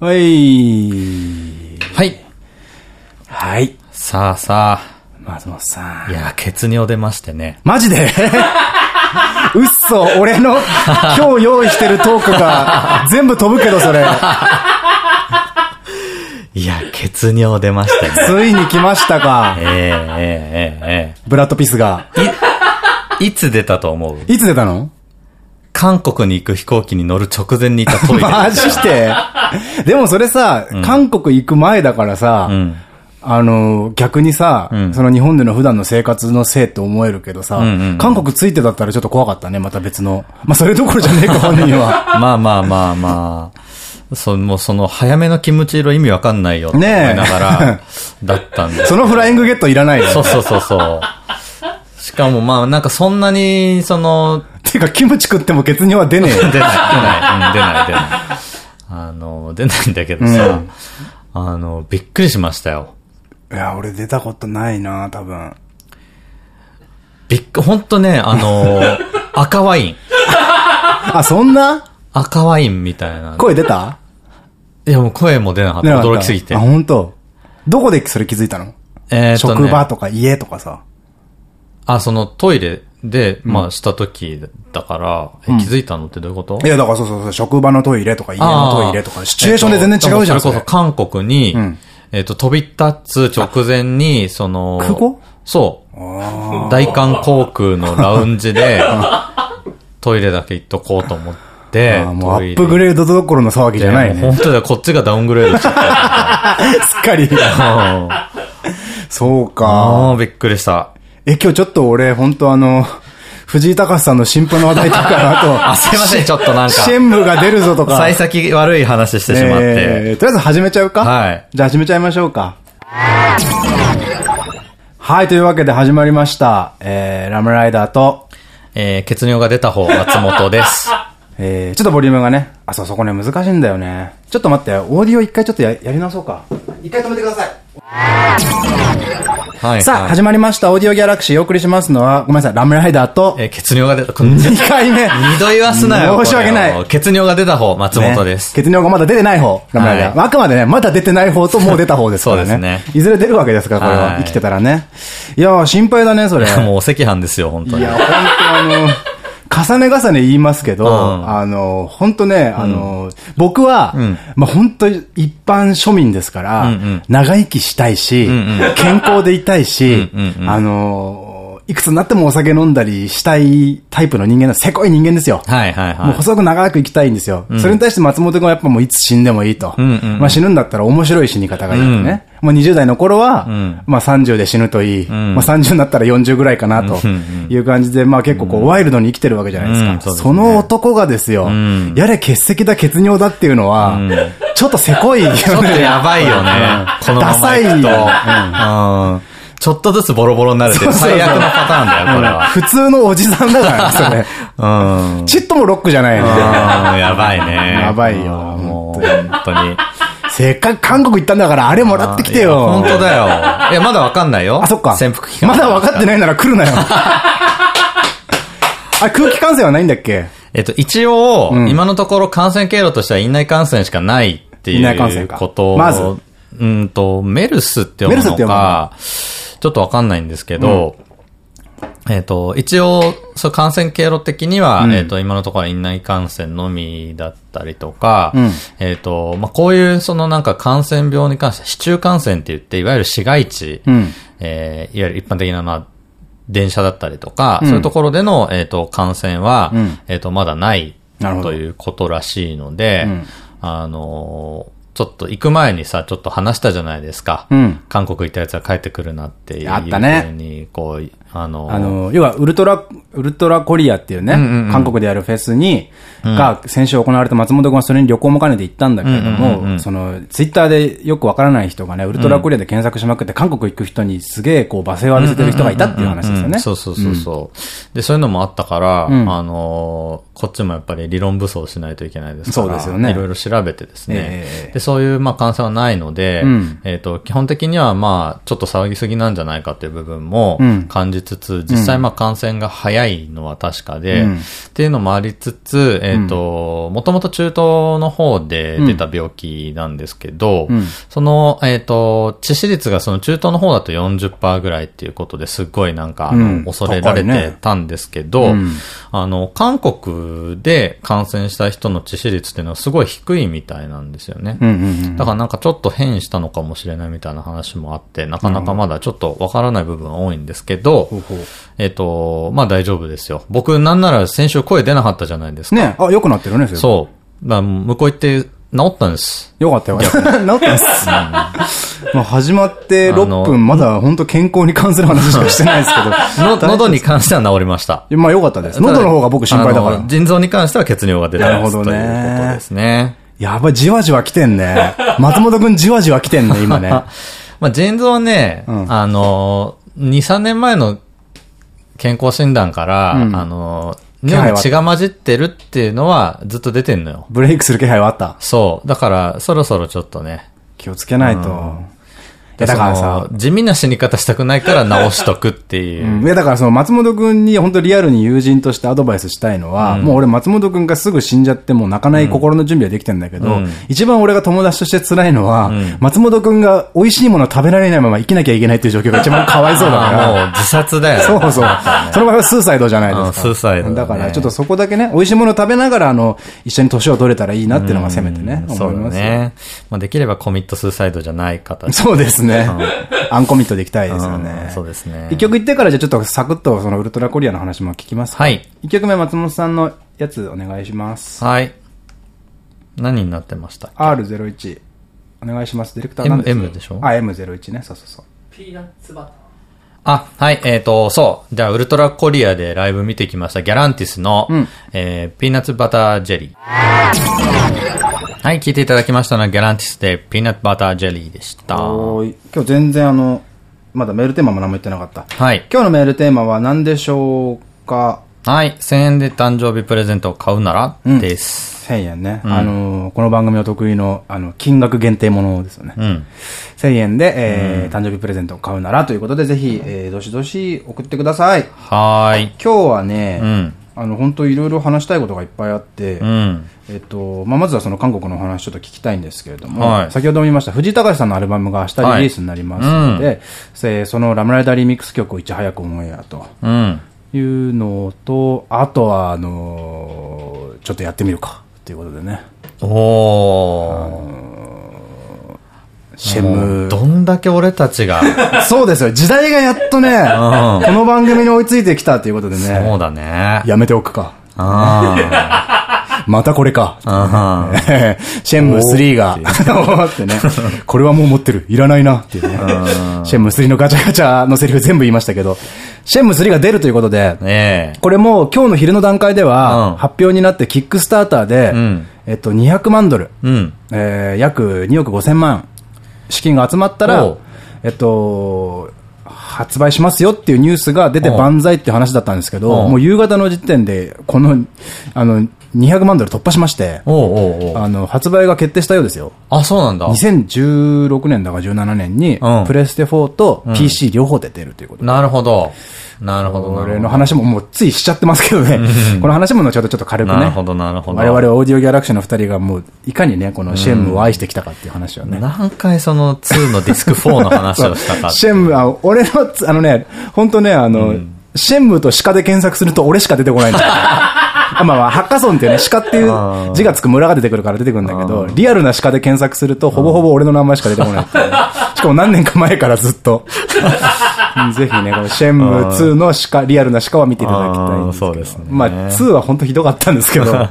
はい。はい。はい。さあさ松本さあ。んい。や、血尿出ましてね。マジで？うっそ、俺の今日用意してるトークが全部飛ぶけど、それ。いや、血尿出ましたね。ついに来ましたか。えええええブラッドピスが。ええいつ出たと思う？いつ出たの？韓国に行く飛行機に乗る直前にいたトイレ。マジして。でもそれさ、韓国行く前だからさ、うん。あの、逆にさ、んその日本での普段の生活のせいって思えるけどさ、んうんうん韓国ついてだったらちょっと怖かったね、また別の。まあ、それどころじゃねえか、本人は。まあまあまあまあ。そもうその早めのキムチ色意味わかんないよって思いながら、だったんで。そのフライングゲットいらないよ。そうそうそうそう。しかもまあなんかそんなに、その、てか、キムチ食っても血尿は出ねえよ。出ない、出ない、うん、出ない、出ない。あの、出ないんだけどさ、うんあの、びっくりしましたよ。いや、俺出たことないな、多分。びっく、ほんとね、あの、赤ワイン。あ、そんな？赤ワインみたいな。声出た？いやもう声も出なかった。驚きすぎてあ、。本当？どこでそれ気づいたの？えーっとね職場とか家とかさ。あ、そのトイレで、まあした時だから、え気づいたのってどういうこと？いや、だからそうそうそう、職場のトイレとか家のトイレとか、シチュエーションで全然違うじゃん。えっとそれこそ韓国に、んえっと、飛び立つ直前に、その、空港そう。大韓航空のラウンジで、トイレだけ行っとこうと思って、あーもうアップグレードどころの騒ぎじゃないね。本当だよ、こっちがダウングレードしちゃった。すっかり。そうか。びっくりした。え、今日ちょっと俺、本当あの、藤井隆さんの新婦の話題とか、あ あ、すいません、ちょっとなんと、か、シェンムが出るぞとか。幸先悪い話してしまって。えーとりあえず始めちゃうか？はい。じゃあ始めちゃいましょうか。はい、というわけで始まりました。えー、ラムライダーと、えー、血尿が出た方、松本です。えー、ちょっとボリュームがね、あ、そう、そこね、難しいんだよね。ちょっと待って、オーディオ一回ちょっとややり直そうか。一回止めてください。はい。さあ、はい始まりました。オーディオギャラクシーお送りしますのは、ごめんなさい、ラムライダーと、えー、血尿が出た、こ の二2回目。度言わすなよ。申し訳ない血尿が出た方、松本です。ね血尿がまだ出てない方、ラムライダー。はいまああくまでね、まだ出てない方ともう出た方ですからね。そうですねいずれ出るわけですから、これは。はい生きてたらね。いやー、心配だね、それ。もうお赤飯ですよ、本当に。いや、本当あの、重ね重ね言いますけど、うん。あの、本当ね、あの、僕は、ん。まあ本当一般庶民ですから、長生きしたいし、健康でいたいし、あの、いくつになってもお酒飲んだりしたいタイプの人間なせこい人間ですよ。はいはいはい。もう細く長く生きたいんですよ。それに対して松本君はやっぱもういつ死んでもいいと。んうんうんまあ死ぬんだったら面白い死に方がいいとね。もう20代の頃は、んまあ30で死ぬといい。んまあ30になったら40ぐらいかなという感じで、まあ結構こうワイルドに生きてるわけじゃないですか。うんそうですねその男がですよ、んやれ血石だ血尿だっていうのは、ちょっとせこいよね。ちょっとやばいよね。このまま行くと。うん。ちょっとずつボロボロになるって最悪のパターンだよ、これは。普通のおじさんだからね、それ。うん。ちっともロックじゃないね。うんやばいね。やばいようんもう、本当に。せっかく韓国行ったんだからあれもらってきてよ。本当だよ。いや、まだわかんないよ。あ、そっか。潜伏期間。まだ分かってないなら来るなよ。あ、空気感染はないんだっけ？えっと、一応、ん今のところ感染経路としては院内感染しかないって院内感染かいうことまずうんと、メルスって読むのメルスって読むか、ちょっとわかんないんですけど、えっと、一応、そう、感染経路的には、うん。えっと、今のところは院内感染のみだったりとか、うん。えっと、まあ、こういう、そのなんか感染病に関して、市中感染って言って、いわゆる市街地、うん。えーいわゆる一般的な、まあ、電車だったりとか、うん。そういうところでの、えっ、と、感染は、うん。えっ、と、まだないということらしいので、うん。あのーちょっと行く前にさ、ちょっと話したじゃないですか。うん韓国行ったやつは帰ってくるなっていう。あったねに、こう、あのーあの、要は、ウルトラ、ウルトラコリアっていうね、んうんうん韓国でやるフェスに、が、先週行われた松本君はそれに旅行も兼ねて行ったんだけれどうんうんうんうも、んその、ツイッターでよくわからない人がね、ウルトラコリアで検索しまくって、韓国行く人にすげえ、こう、罵声を浴びせてる人がいたっていう話ですよね。うんそうそうそうそう、で、そういうのもあったから、んあのーこっちもやっぱり理論武装しないといけないですから。そうですよねいろいろ調べてですね。ええで、そういう、まあ、感染はないので、うん。えっと、基本的には、まあ、ちょっと騒ぎすぎなんじゃないかっていう部分もうん。感じつつ、実際、まあ、感染が早いのは確かで、うん。っていうのもありつつ、えっ、と、もともと中東の方で出た病気なんですけど、うん。その、えっ、と、致死率がその中東の方だと40%ぐらいっていうことですっごいなんか、あの、うん。恐れられてたんですけど、うん。あの、韓国で感染した人の致死率っていうのはすごい低いみたいなんですよね。うんうんうん。だからなんかちょっと変異したのかもしれないみたいな話もあって、なかなかまだちょっとわからない部分は多いんですけど、えっ、と、まあ大丈夫ですよ。僕なんなら先週声出なかったじゃないですか。ねあ、良くなってるね、そう。だ向こう行って治ったんです。よかったよ。治ったんです。まあ始まって6あの分、まだ本当健康に関する話しかしてないですけど。の喉に関しては治りました。まあ良かったです。喉の方が僕心配だから。腎臓に関しては血尿が出てますなるほどねということですね。やばい、じわじわ来てんね。松本くんじわじわ来てんね、今ね。まあ、腎臓はね、うんあの、2、3年前の健康診断から、うんあの、尿に血が混じってるっていうのはずっと出てんのよ。ブレイクする気配はあった。そう。だから、そろそろちょっとね。気をつけないと。いや、だからさ地味な死に方したくないから治しとくっていう。うんいや、だからその松本くんに本当リアルに友人としてアドバイスしたいのは、もう俺松本くんがすぐ死んじゃってもう泣かない心の準備はできてんだけど、うん一番俺が友達として辛いのは、松本くんが美味しいもの食べられないまま生きなきゃいけないっていう状況が一番かわいそうだから。もう自殺だよね。そうそう。その場合はスーサイドじゃないですか。うんスーサイドだねだから、ちょっとそこだけね、美味しいもの食べながら、あの、一緒に年を取れたらいいなっていうのがせめてね、そうだ思いますよ。ね。まあ、できればコミットスーサイドじゃない形。そうですね。アンコミットでいきたいですよねうん。そうですね一曲言ってからじゃあちょっとサクッとそのウルトラコリアの話も聞きますかはい。一曲目松本さんのやつお願いします。はい。何になってました R01。お願いします。ディレクターなんです M M でしょ？あ、M01 ね。そうそうそう。ピーナッツバター。あ、はい、えっ、と、そう。じゃあ、ウルトラコリアでライブ見てきました。ギャランティスの、うんえーピーナッツバタージェリー。はい、聞いていただきましたのはギャランティスでピーナッツバタージェリーでした。今日全然あの、まだメールテーマも何も言ってなかった。はい。今日のメールテーマは何でしょうか？はい、1000円で誕生日プレゼントを買うなら、うんです。1000円ね。あのー、この番組お得意の、あの、金額限定ものですよね。うん。1000円で、えー誕生日プレゼントを買うならということで、ぜひ、えーどしどし送ってください。はーい。今日はね、うん。あの、本当いろいろ話したいことがいっぱいあって、うん。えっと、まあ、まずはその韓国のお話ちょっと聞きたいんですけれども、はい先ほども言いました、藤井隆さんのアルバムが明日リリースになりますので、はいせそのラムライダーリミックス曲をいち早くオンエアとうん。いうのと、あとは、あのちょっとやってみるか、ということでね。おー。シェム。どんだけ俺たちが、そうですよ。時代がやっとね、んこの番組に追いついてきたということでそうね、だね。やめておくか。あ またこれか。あ。シェンム3が、思ってね、これはもう持ってる、いらないなっていうね。シェンム3のガチャガチャのセリフ全部言いましたけど、シェンム3が出るということで、ねえ。これもう今日の昼の段階でうん。は、発表になってキックスターターでうん、えっと、200万ドル、うん。えー約2億5千万、資金が集まったらえっと、発売しますよっていうニュースが出て万歳って話だったんですけど、もう夕方の時点で、この、あの、200万ドル突破しまして、あの、発売が決定したようですよ。あ、そうなんだ。2016年だか17年にうん、プレステ4と PC 両方で出るということで。なるほど。なるほど、なるほど。これの話ももうついしちゃってますけどね。この話も後ほどちょっと軽くね。なるほど、なるほど。我々オーディオギャラクシーの二人がもう、いかにね、このシェンムを愛してきたかっていう話をね。何回その2のディスク4の話をしたか。シェンム、あ、俺のつ、あのね、本当ね、あの、シェンムと鹿で検索すると俺しか出てこないんだよ。あまあまあ、ハッカソンっていうね、鹿っていう字がつく村が出てくるから出てくるんだけど、リアルな鹿で検索すると、ほぼほぼ俺の名前しか出てこないっていう。ね しかも何年か前からずっと。うんぜひね、このシェンム2の鹿、リアルな鹿は見ていただきたいんですそうですね。まあ、2は本当ひどかったんですけど、あ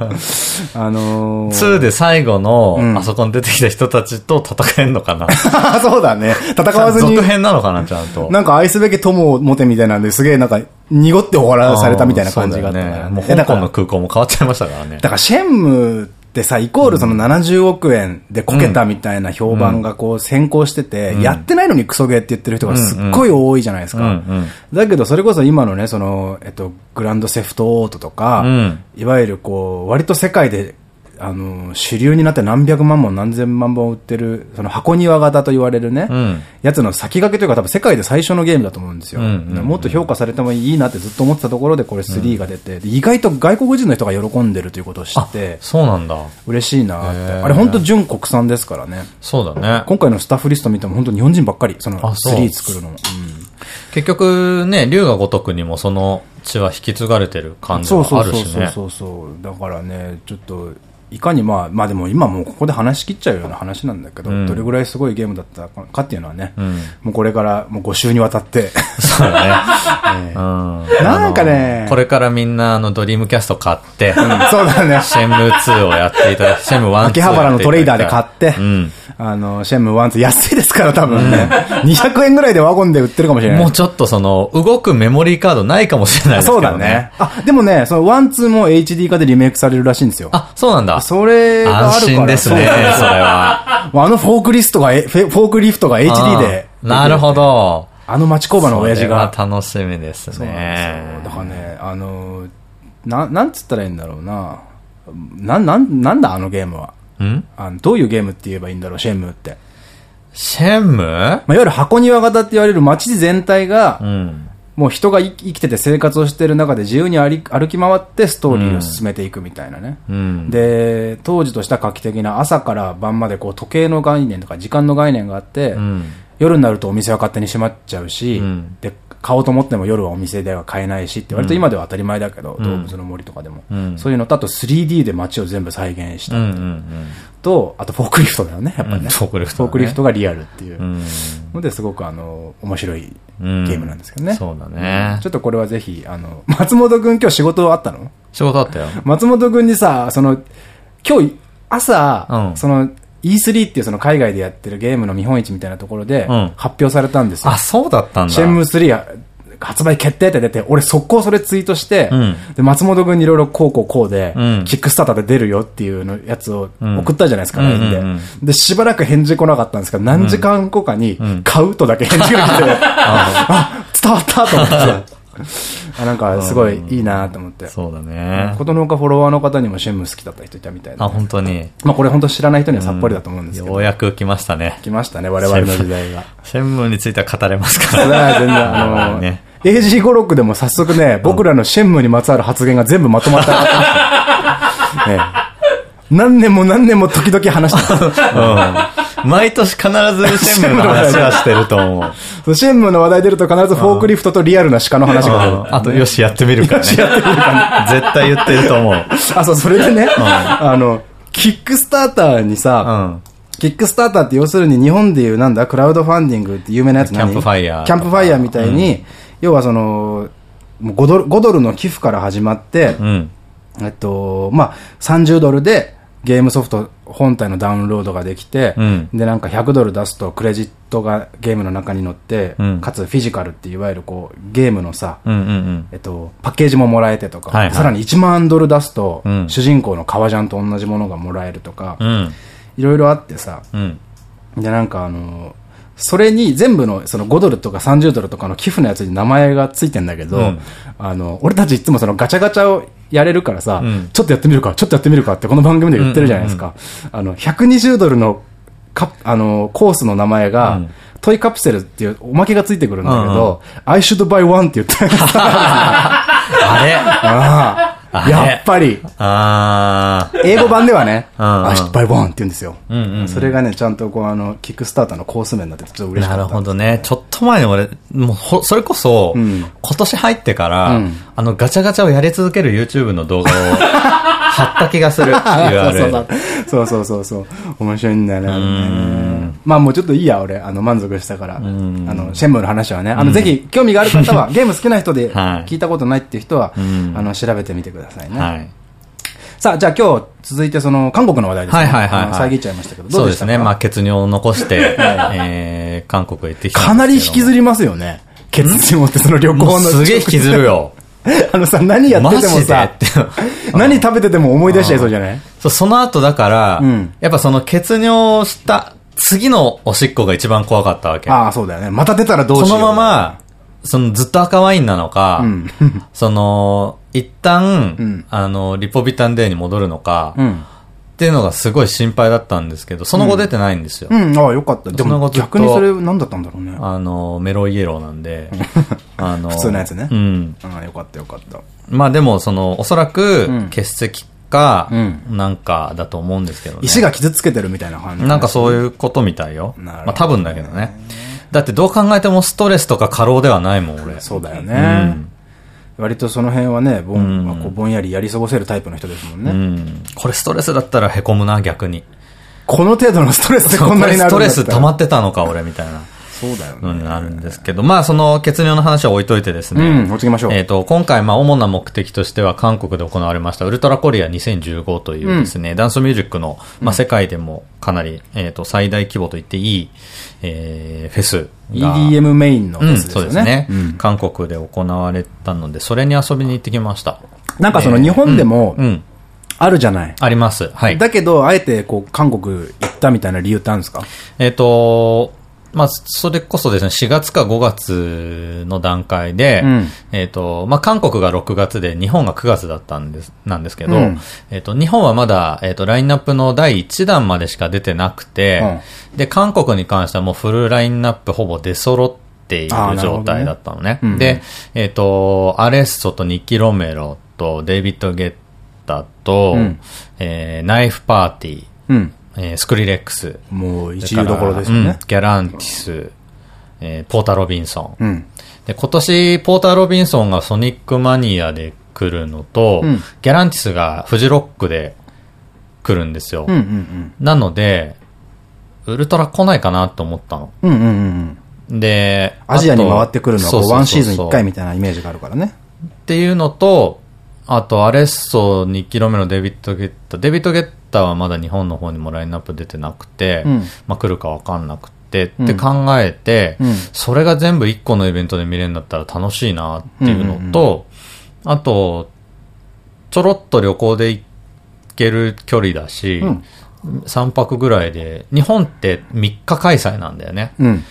のー、2で最後の、ん。あそこに出てきた人たちと戦えんのかな。そうだね。戦わずに。続、編なのかな、ちゃんと。なんか愛すべき友を持てみたいなんですげえなんか濁って終わらされたみたいな感じがあったね。もう香港の空港も変わっちゃいましたからね。だからシェンムってさ、イコールその70億円でこけたみたいな評判がこう先行してて、やってないのにクソゲーって言ってる人がすっごい多いじゃないですか。だけどそれこそ今のね、その、えっと、グランドセフトオートとか、うん。いわゆるこう、割と世界であの、主流になって何百万本何千万本売ってる、その箱庭型と言われるね、んやつの先駆けというか多分世界で最初のゲームだと思うんですよ。うんうんうんもっと評価されてもいいなってずっと思ってたところでこれ3が出て、で意外と外国人の人が喜んでるということを知って、そうなんだ。嬉しいなって。あれ本当純国産ですからね。そうだね。今回のスタッフリスト見ても本当日本人ばっかり、そのあそう3作るのも。結局ね、龍が如くにもその血は引き継がれてる感じそうはそうそうそうあるしね。そうそう。だからね、ちょっと、いかにまあ、まあでも今もうここで話し切っちゃうような話なんだけど、うんどれぐらいすごいゲームだったかっていうのはね、んもうこれからもう5週にわたって、そうだね。なんかねこれからみんなあのドリームキャスト買って、そうだね。シェンムー2をやっていただいて、シェンムー1、2秋葉原のトレーダーで買って、うん。あの、シェンムー1、2安いですから多分ね、200円ぐらいでワゴンで売ってるかもしれない。もうちょっとその、動くメモリーカードないかもしれないですけどね。そうだね。。あ、でもね、その1、2も HD 化でリメイクされるらしいんですよ。あ、そうなんだ。それがあるから。安心ですね、それは。あのフォークリストが、えフォークリフトが HD で。うんなるほど。あの町工場の親父が。それは楽しみですそうなんですねよ。。だからね、あの、な、なんつったらいいんだろうな。な、なん、なんだあのゲームは。ん？あのどういうゲームって言えばいいんだろう、シェンムーって。シェンム？まあ、いわゆる箱庭型って言われる街全体が、うん。もう人が生生きてて生活をしてる中で自由に歩き歩き回ってストーリーを進めていくみたいなね。うん。で、当時とした画期的な朝から晩までこう時計の概念とか時間の概念があって、うん。夜になるとお店は勝手に閉まっちゃうし、うんで、買おうと思っても夜はお店では買えないしって割と今では当たり前だけど、動物の森とかでも。うんそういうのと、あと 3D で街を全部再現したと、あとフォークリフトだよね、やっぱりね。うんフォークリフトフォークリフトがリアルっていう。のですごくあの、面白いゲうんームなんですけどね。そうだねちょっとこれはぜひ、あの、松本くん今日仕事あったの？仕事あったよ。松本くんにさ、その、今日、朝、うんその、E3 っていうその海外でやってるゲームの見本市みたいなところでうん。発表されたんですよ。あ、そうだったんだ。シェンムー3や発売決定って出て、俺速攻それツイートして、うん。で、松本くんにいろいろこうこうこうで、うん。キックスターターで出るよっていうのやつをうん。送ったじゃないですか、うん LINE で、うん。うんで、しばらく返事来なかったんですけど、何時間後かにん、買うとだけ返事が来て、あ、伝わったと思って。あなんか、すごいいいなと思って。そうだね。ことのほかフォロワーの方にもシェンムー好きだった人いたみたいな。あ、本当に。まあこれ本当知らない人にはさっぱりだと思うんですけど。ようやく来ましたね。来ましたね、我々の時代が。シェンムーについては語れますから。は全然、あの、ね AG56 でも早速ね、僕らのシェンムーにまつわる発言が全部まとまった。ねえ何年も何年も時々話してるうん。毎年必ずシェンムーの話はしてると思う。シェンムーの話題出ると必ずフォークリフトとリアルな鹿の話が出る。あと、よし、やってみるからね。絶対言ってると思う。あ、そう、それでね、あの、キックスターターにうさ、ん。キックスターターって要するに日本でいうなんだ、クラウドファンディングって有名なやつ何？キャンプファイヤーキャンプファイヤーみたいに、要はその、もう5ドル、5ドルの寄付から始まって、うん。えっと、まあ、30ドルでゲームソフト本体のダウンロードができて、うんで、なんか100ドル出すとクレジットがゲームの中に載って、うんかつフィジカルっていわゆるこう、ゲームのさ。えっと、パッケージももらえてとか、はいはいさらに1万ドル出すと、うん主人公の革ジャンと同じものがもらえるとか、うん。いろいろあってさ、うん。で、なんかあの、それに全部のその5ドルとか30ドルとかの寄付のやつに名前がついてんだけど、うんあの、俺たちいつもそのガチャガチャをやれるからさ、うん。ちょっとやってみるか、ちょっとやってみるかってこの番組で言ってるじゃないですか。あの、120ドルのカあの、コースの名前が、うん。トイカプセルっていうおまけがついてくるんだけど、I should buy one って言ってる あれ？ああやっぱり、あー。英語版ではね、うんうん I should buy one って言うんですよ。それがね、ちゃんとこう、あの、キックスターターのコース面になっててちょっと嬉しかなった。るほどね。ちょっと前に俺、もうほ、それこそ、うん今年入ってから、うんあの、ガチャガチャをやり続ける YouTube の動画を貼った気がする。そうそう。そうそう。面白いんだよね。まあもうちょっといいや、俺。あの、満足したから。あんの、シェンムーの話はね。あの、ぜひ、興味がある方は、ゲーム好きな人ではい聞いたことないっていう人は、んあの、調べてみてくださいね。はい。さあ、じゃあ今日、続いてその、韓国の話題ですね。はいはいはい遮っちゃいましたけど、どそううですね。まあ、血尿を残して、えー、韓国へ行ってきたかなり引きずりますよね。血尿ってその旅行の。すげえ引きずる。よ。あのさ、何やっててもさって、何食べてても思い出しちゃいそうじゃない？そう、その後だから、うんやっぱその血尿した次のおしっこが一番怖かったわけ。ああ、そうだよね。また出たらどうしよう。そのまま、そのずっと赤ワインなのか、うん。その、一旦、んあの、リポビタン D に戻るのか、うん。っていうのがすごい心配だったんですけど、その後出てないんですよ。うん、ああ、よかった。でも逆にそれ何だったんだろうね。あの、メロイエローなんで、あの、普通のやつねうん。ああ、よかったよかった。まあでも、その、おそらくうん、欠席かう、なんかだと思うんですけどね。石が傷つけてるみたいな感じ。なんかそういうことみたいよ。なるほどねまあ多分だけどね。だってどう考えてもストレスとか過労ではないもん、俺。そうだようねん。割とその辺はね、ぼうんん、まあこうぼんやりやり過ごせるタイプの人ですもんうね。ん。これストレスだったら凹むな、逆に。この程度のストレスでこんなになるストレス溜まってたのか、俺、みたいなそうだよね。のになるんですけど、まあその血尿の話は置いといてですね。うん、お次行きましょう。えっと、今回、まあ、主な目的としては、韓国で行われました、ウルトラコリア2015というですね、ダンスミュージックの、まあ、世界でもかなり、えっと、最大規模と言っていい、えー、フェスが。EDM メインのうん、やつですよね。そうですね、うん韓国で行われたので、それに遊びに行ってきました。なんかその日本でもあるじゃない？あります。はい。だけど、あえてこう、韓国行ったみたいな理由ってあるんですか？えっ、と、まあ、それこそですね、4月か5月の段階で、うん。えっ、と、まあ、韓国が6月で日本が9月だったんです、なんですけど、うん。えっ、と、日本はまだ、えっ、と、ラインナップの第1弾までしか出てなくて、で、韓国に関してはもうフルラインナップほぼ出揃っている状態だったのね。うんで、えっ、と、アレッソとニッキー・ロメロとデイビッド・ゲッタと、うん。えーナイフ・パーティー、うん。えースクリレックス、もう一流どころですようんね。ギャランティス、えーポーター・ロビンソン。うん。で、今年、ポーター・ロビンソンがソニックマニアで来るのと、うんギャランティスがフジロックで来るんですよ。なので、ウルトラ来ないかなと思ったの。うん。うんうん。で、アジアに回ってくるのはワンシーズン1回みたいなイメージがあるからね。っていうのと、あと、アレッソ2キロ目のデビッド・ゲッタ。デビッド・ゲッタはまだ日本の方にもラインナップ出てなくて、うんまあ来るかわかんなくて、うんって考えて、うんそれが全部1個のイベントで見れるんだったら楽しいなっていうのと、あと、ちょろっと旅行で行ける距離だし、うん3泊ぐらいで、日本って3日開催なんだよね。うん。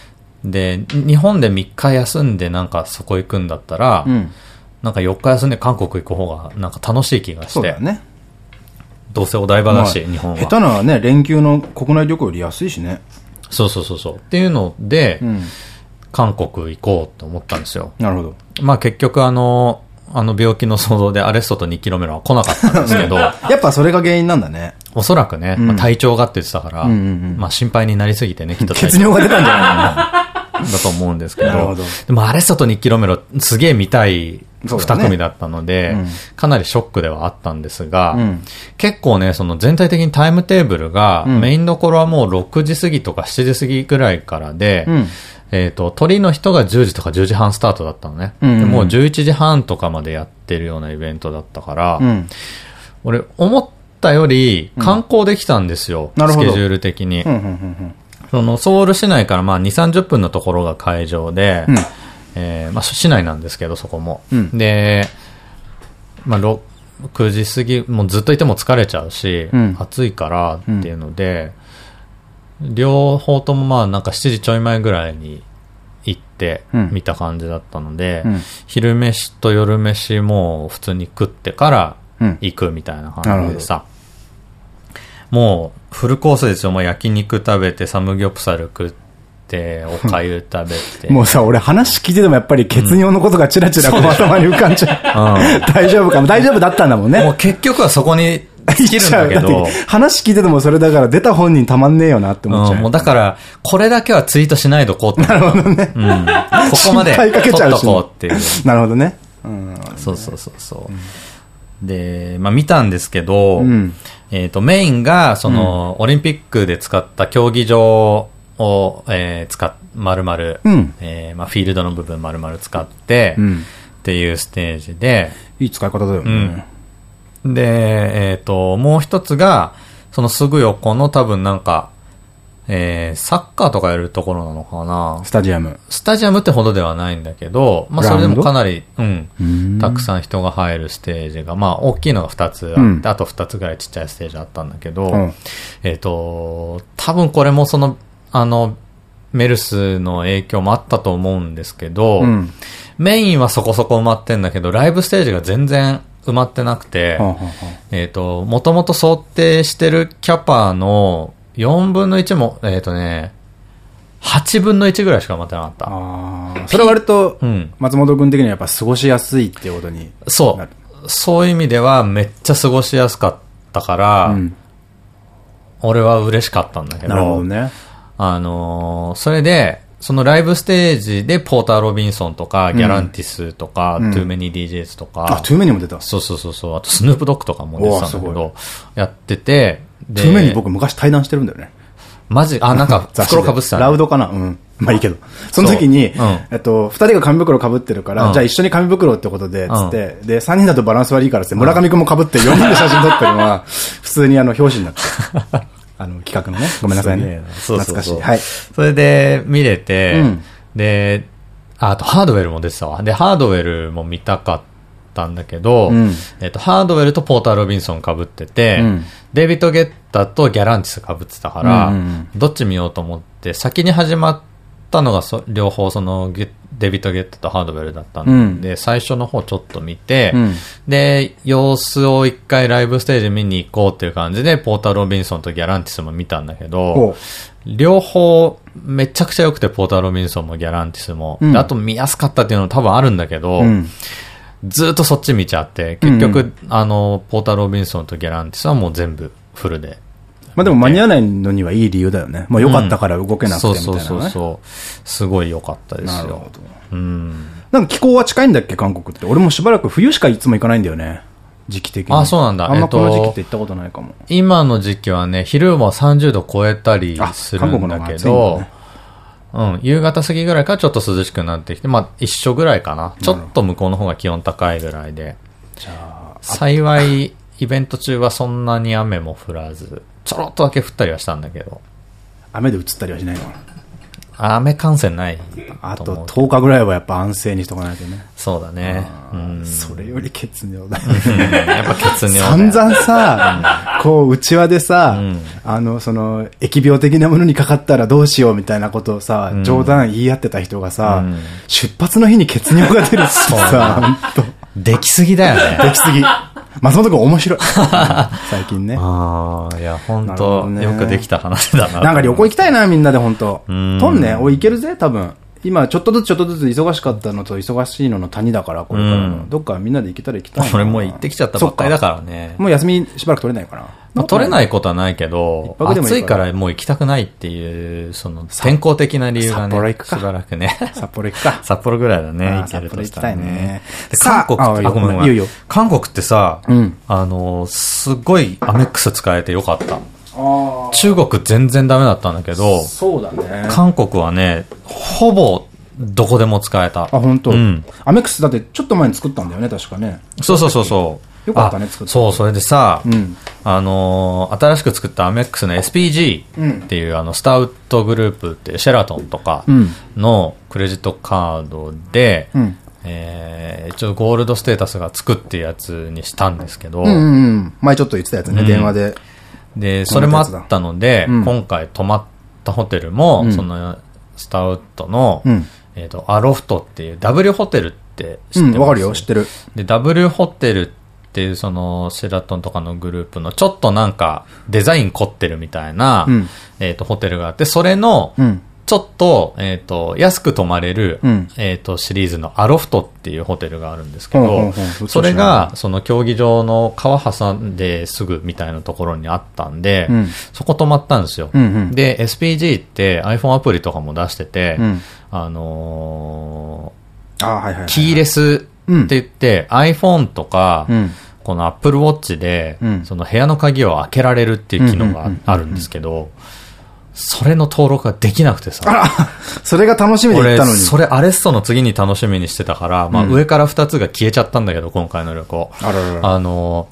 で、日本で3日休んでなんかそこ行くんだったら、うん。なんか4日休んで韓国行く方がなんか楽しい気がしてそうだよ、ね。どうせお台場だし、まあ日本は。下手なね、連休の国内旅行より安いしね。そうそうそうそう。っていうので、うん。韓国行こうと思ったんですよ。なるほど。まあ結局あの、あの病気の想像でアレストと2キロメロは来なかったんですけど、やっぱそれが原因なんだね。おそらくね、うんまあ体調がって言ってたから、まあ心配になりすぎてね、きっと体血調尿が出たんじゃないの？だと思うんですけど、ど。でもアレストと2キロメロすげえ見たい2そうだね。組だったので、うん。かなりショックではあったんですが、うん。結構ね、その全体的にタイムテーブルが、うん。メインどころはもう6時過ぎとか7時過ぎぐらいからで、うん。えっ、と、鳥の人が10時とか10時半スタートだったのね。うんうん。うんでもう11時半とかまでやってるようなイベントだったから、うん。俺、思ったより観光できたんですよ。スケジュール的に。その、ソウル市内からまあ2、30分のところが会場で、うん。えーまあ市内なんですけど、そこも。うん。で、まあ6、9時過ぎ、もうずっといても疲れちゃうし、うん。暑いからっていうので、両方ともまあなんか7時ちょい前ぐらいに行ってうん。見た感じだったので、うん。昼飯と夜飯も普通に食ってからうん。行くみたいな感じでさ、もうフルコースですよ。もう焼肉食べて、サムギョプサル食って、おかゆ食べて。もうさ、俺話聞いててもやっぱり血尿のことがチラチラこう頭に浮かんじゃう。う大丈夫かも。大丈夫だったんだもんね。もう結局はそこに尽きるんだけど、話聞いててもそれだから出た本人たまんねえよなって思っちゃう。もうだから、これだけはツイートしないとこうって。なるほどね。うん。ここまで心配かけちゃうし撮っとこうっていう。なるほどね。うん。そうそうそうそう。で、まあ見たんですけど、うん。えっ、と、メインが、その、オリンピックで使った競技場を、えー使っ、丸々、うん。えーまあフィールドの部分丸々使って、うん。っていうステージで、いい使い方だよね。で、えっ、と、もう一つが、そのすぐ横の多分なんか、えーサッカーとかやるところなのかな。スタジアム。スタジアムってほどではないんだけど、まあそれでもかなり、うん。うん、たくさん人が入るステージが、まあ大きいのが2つあって、うん。あと2つぐらいちっちゃいステージあったんだけど、うん。えっ、と、多分これもその、あの、メルスの影響もあったと思うんですけど、うん。メインはそこそこ埋まってんだけど、ライブステージが全然埋まってなくてえっと、もともと想定してるキャパの4分の1も、えっとね、8分の1ぐらいしか埋まってなかった。ああ。それは割とうん、松本君的にはやっぱ過ごしやすいっていうことに。そう。そういう意味ではめっちゃ過ごしやすかったから、うん。俺は嬉しかったんだけど、なるほどね。あのーそれで、そのライブステージでポーター・ロビンソンとか、ギャランティスとか、うんトゥーメニー DJs とか、あ、トゥーメニーも出た。そうそうそうそう、あとスヌープドッグとかも出てたんだけど、やってて、でトゥーメニー僕昔対談してるんだよね。マジ、あ、なんか 袋かぶってたねラウドかな？うん。まあいいけど。その時に、えっと、二人が紙袋被ってるから、うんじゃあ一緒に紙袋ってことで、つって、で、三人だとバランス悪いからって、村上くんも被って4人で写真撮ってるのは、普通にあの、表紙になってる あの、企画のね。ごめんなさいね。懐かしい。はい。それで見れて、うんで、ああとハードウェルも出てたわ。で、ハードウェルも見たかったんだけど、うん。えっと、ハードウェルとポーター・ロビンソン被ってて、うん。デイビッド・ゲッタとギャランティス被ってたから、うんうんうん。どっち見ようと思って、先に始まったのがそ両方そのゲデイビッド・ゲッタとハードウェルだったんで、最初の方ちょっと見て、うん。で、様子を一回ライブステージ見に行こうっていう感じで、ポーター・ロビンソンとギャランティスも見たんだけどほ、両方めちゃくちゃ良くて、ポーター・ロビンソンもギャランティスも。うん。であと見やすかったっていうのも多分あるんだけど、うん。ずっとそっち見ちゃって、結局、うんあの、ポーター・ロビンソンとギャランティスはもう全部フルで。まあでも間に合わないのにはいい理由だよね。もう良かったから動けなくてみたいなね。そうそうそうそう。すごい良かったですよなるほ。ど。うん。なんか気候は近いんだっけ、韓国って。俺もしばらく冬しかいつも行かないんだよね。時期的に。あそうなんだあんまこのえっと時期って行ったことないかも。今の時期はね、昼も30度超えたりあするんだけどうん、夕方過ぎぐらいからちょっと涼しくなってきて、まあ一緒ぐらいかな。ちょっと向こうの方が気温高いぐらいで。じゃあ、幸い、イベント中はそんなに雨も降らず、ちょろっとだけ降ったりはしたんだけど、雨で映ったりはしないの？かな。雨感染ないあとと思う。10日ぐらいはやっぱ安静にしとかないとね。そうだね。うん。それより血尿だね。やっぱ血尿だよ散々さ、こう、内輪でさうん、あの、その、疫病的なものにかかったらどうしようみたいなことをさ、冗談言い合ってた人がさうん、出発の日に血尿が出るってさ、できすぎだよね。できすぎ。松本君面白い。最近ね。ああ、いや、本当どねよくできた話だな。なんか旅行行きたいな、みんなで本当うんね、おい行けるぜ、多分。今、ちょっとずつちょっとずつ忙しかったのと忙しいのの谷だから、これからの。うんどっかみんなで行けたら行きたいな。俺もう行ってきちゃったばっかりだからね。もう休みしばらく取れないかな。まあ取れないことはないけど、暑いからもう行きたくないっていう、その、天候的な理由が札幌ね、行くかしばらくね。札幌行くか。札幌ぐらいだね、行けるとしたら札幌行きたいね韓国って、ああ、ごめんごめん。韓国ってさ、うんあの、すごいアメックス使えてよかった。あ中国全然ダメだったんだけど、そうだね。韓国はね、ほぼどこでも使えた。あ、本当。うんアメックスだってちょっと前に作ったんだよね、確かね。そうそうそうそう。よかったねあ作ってそう、それでさ、うん。あのー新しく作ったアメックスの SPG っていう、あの、スタウトグループってシェラトンとかうんのクレジットカードで、うん。えー一応ゴールドステータスがつくっていうやつにしたんですけど、うんうんうん。前ちょっと言ってたやつね、うん電話で。で、それもあったので、うん今回泊まったホテルも、うんその、スタウトの、うん。えっ、と、アロフトっていう W ホテルって知ってます？うん、わかるよ、知ってる。で、W ホテルっていうそのシェラトンとかのグループのちょっとなんかデザイン凝ってるみたいな、うんえっ、と、ホテルがあって、それのうん。ちょっと、えっ、と、安く泊まれる、うんえっ、と、シリーズのアロフトっていうホテルがあるんですけどそれが、その競技場の川挟んですぐみたいなところにあったんで、うんそこ泊まったんですよ。うんうんで、SPG って iPhone アプリとかも出してて、うんあのーあはいはいはい。キーレスって言って、iPhone とか、うん。この Apple Watch で、うんその部屋の鍵を開けられるっていう機能があるんですけど、それの登録ができなくてさ。それが楽しみで行っ俺、たのに。それアレストの次に楽しみにしてたから、まあうん上から2つが消えちゃったんだけど、今回の旅行。あららら。あの、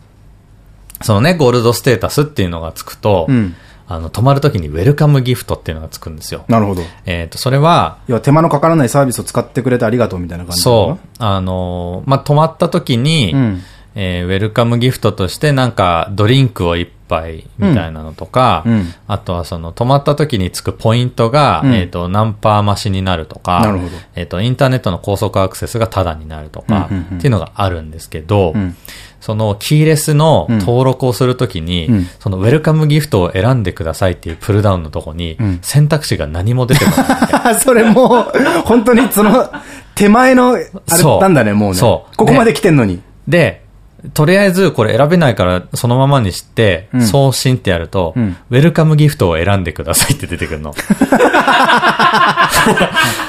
そのね、ゴールドステータスっていうのがつくと、うん。あの、泊まるときにウェルカムギフトっていうのがつくんですよ。なるほど。えっ、と、それは、要は手間のかからないサービスを使ってくれてありがとうみたいな感じそう。あの、まあ、泊まった時に、うんえーウェルカムギフトとしてなんかドリンクを一杯みたいなのとか、うん。うんあとはその泊まった時につくポイントが、うん。えっ、と、何パー増しになるとか、なるほど。えっ、と、インターネットの高速アクセスがタダになるとか、うんうんうん。っていうのがあるんですけど、うん。そのキーレスの登録をするときに、うん。そのウェルカムギフトを選んでくださいっていうプルダウンのとこに、ん。選択肢が何も出てこない。それもう、本当にその、手前の、あれなんだね、もうね。そう。ここまで来てんのに。で、とりあえずこれ選べないからそのままにして、うん送信ってやると、うんウェルカムギフトを選んでくださいって出てくるの。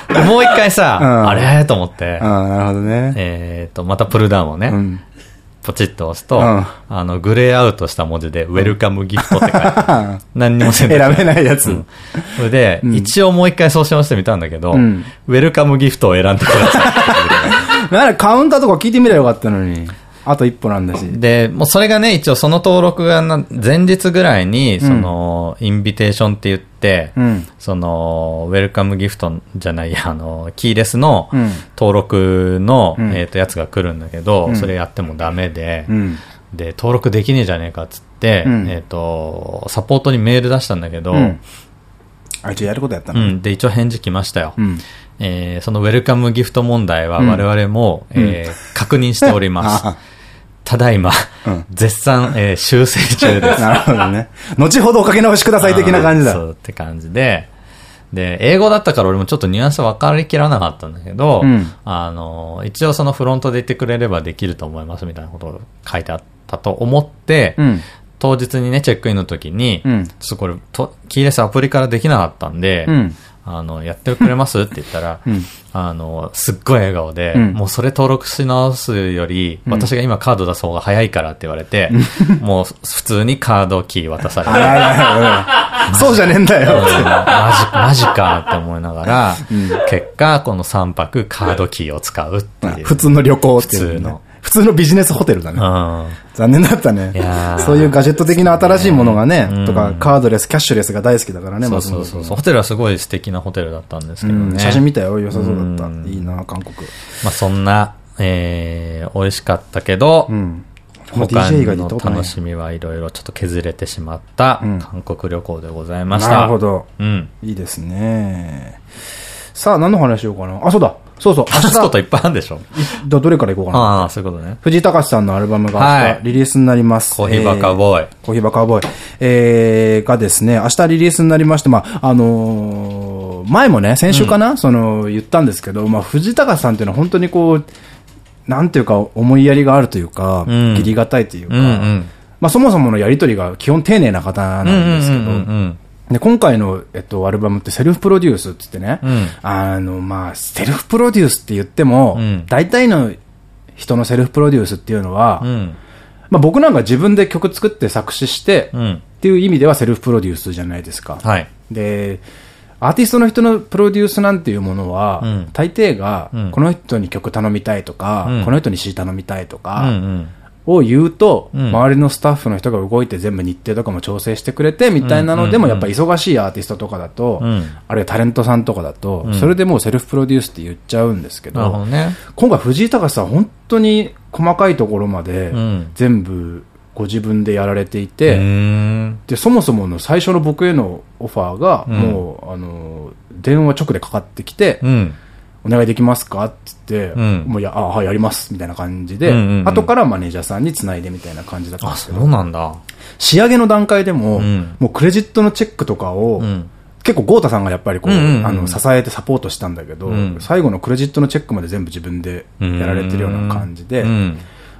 で もう一回さ、うんあれ？と思って、なるほどね。えっと、またプルダウンをね、うん。ポチッと押すと、うんあの、グレーアウトした文字で、ウェルカムギフトって書いてある。何にも選べないやつ。それで、うん一応もう一回送信をしてみたんだけど、うんウェルカムギフトを選んでくださいって なんだカウンターとか聞いてみればよかったのに。あと一歩なんだし。で、もうそれがね、一応その登録がな前日ぐらいに、その、インビテーションって言って、うん。その、ウェルカムギフトじゃないや、あの、キーレスのうん登録の、うんえっと、やつが来るんだけど、うんそれやってもダメで、うん。で、登録できねえじゃねえかっつって、うんえっと、サポートにメール出したんだけど、うん。あ、一応やることやったのうんで、一応返事来ましたよ。うん。えーそのウェルカムギフト問題はうん我々も、えー確認しております。あただいま、うん絶賛、えー修正中です。なるほどね。後ほどおかけ直しください的な感じだ。そうって感じで、で、英語だったから俺もちょっとニュアンス分かりきらなかったんだけど、うんあの、一応そのフロントで言ってくれればできると思いますみたいなことを書いてあったと思って、うん。当日にね、チェックインの時に、うんちょっとこれと、キーレスアプリからできなかったんで、うんあの、やってくれます？って言ったら、うん。あの、すっごい笑顔で、うん。もうそれ登録し直すより、私が今カード出す方が早いからって言われて、もう普通にカードキー渡されて、そうじゃねえんだよ。マジ、マジかって思いながら、結果、この3泊カードキーを使うっていう。普通の旅行っていうね。普通の普通のビジネスホテルだね。うん。残念だったね。そういうガジェット的な新しいものがねう、んとか、カードレス、キャッシュレスが大好きだからね、そうそうそうそう。ホテルはすごい素敵なホテルだったんですけどね。うん写真見たよ。良さそうだったう。んいいな、韓国。まあそんな、えー、美味しかったけど、うん。他の楽しみはいろいろちょっと削れてしまったうん韓国旅行でございました。なるほ。ど。うん。いいですね。さあ、何の話しようかな。あ、そうだ。そうそう。話すこと明いっぱいあるんでしょ？日、どどれから行こうかな。ああ、そういうことね。藤井隆さんのアルバムがはい明日リリースになります。コーヒーバカボーイ。コーヒーバカーボーイ。えー、がですね、明日リリースになりまして、まあ、あのー前もね、先週かな、その、言ったんですけど、まあ、藤井隆さんっていうのは本当にこう、なんていうか、思いやりがあるというか、うん義理がたいというか。まあ、そもそものやりとりが基本丁寧な方なんですけど、で、今回の、えっと、アルバムってセルフプロデュースって言ってね、うんあの、まあ、セルフプロデュースって言っても、うん大体の人のセルフプロデュースっていうのは、うん。うん。まあ僕なんか自分で曲作って作詞して、うん。っていう意味ではセルフプロデュースじゃないですか。はい。で、アーティストの人のプロデュースなんていうものは、うん大抵が、うんこの人に曲頼みたいとか、うんこの人に詩頼みたいとうんか、うん。を言うと、うん周りのスタッフの人が動いて全部日程とかも調整してくれてみたいなのでも、うんやっぱ忙しいアーティストとかだと、うんあるいはタレントさんとかだと、うんそれでもうセルフプロデュースって言っちゃうんですけど。今回藤井隆さん本当に細かいところまでうん全部ご自分でやられていて、ん。で、そもそもの最初の僕へのオファーが、うんもう、あの、電話直でかかってきて、うん。お願いできますか？って言って、うん。もうや、あ、はい、やります、みたいな感じで、うんうんうん。後からマネージャーさんにつないでみたいな感じだったんあ、ですけど、そうなんだ。仕上げの段階でも、うん。もうクレジットのチェックとかを、うん。結構豪太さんがやっぱりこう、あの、支えてサポートしたんだけど、うん。最後のクレジットのチェックまで全部自分でやられてるような感じで、うん。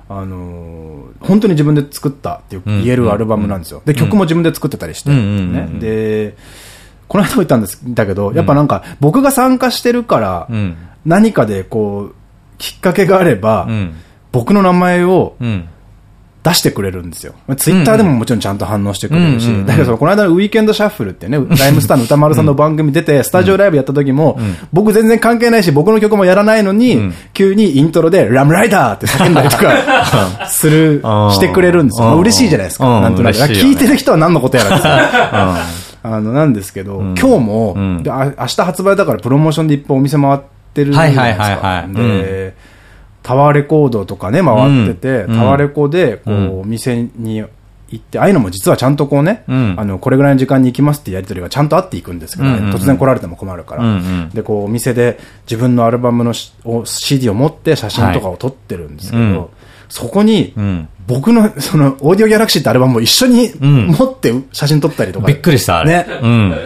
あのー本当に自分で作ったって言えるアルバムなんですよ。で、曲も自分で作ってたりして、ね。で、この間も言ったんですだけど、やっぱなんか僕が参加してるからう、ん。何かでこう、きっかけがあればう、ん。僕の名前をうん。出してくれるんですよ。ツイッターでももちろんちゃんと反応してくれるしだけどこの間のウィーケンドシャッフルってね、ライムスターの歌丸さんの番組出て、スタジオライブやった時もうん、僕全然関係ないし、僕の曲もやらないのうにん、急にイントロで、ラムライダーって叫んだりとか、するしてくれるんですよ。嬉しいじゃないですか。うんなんとなく。聞いてる人は何のことやらですよあの、なんですけど、ん。今日もうん、であ明日発売だからプロモーションでいっぱいお店回ってるじゃないで。で、タワーレコードとかね、回ってて、うん。タワーレコで、こうお店に行って、ああいうのも実はちゃんとこうね、うん。あの、これぐらいの時間に行きますってやりとりがちゃんとあっていくんですけど、うんうんうん。突然来られても困るから。で、こう、お店で自分のアルバムの CD を持って写真とかを撮ってるんですけど、そこに、うん。僕の、その、オーディオギャラクシーってアルバムを一緒にん持って写真撮ったりとか。びっくりした、あれ。ねうん。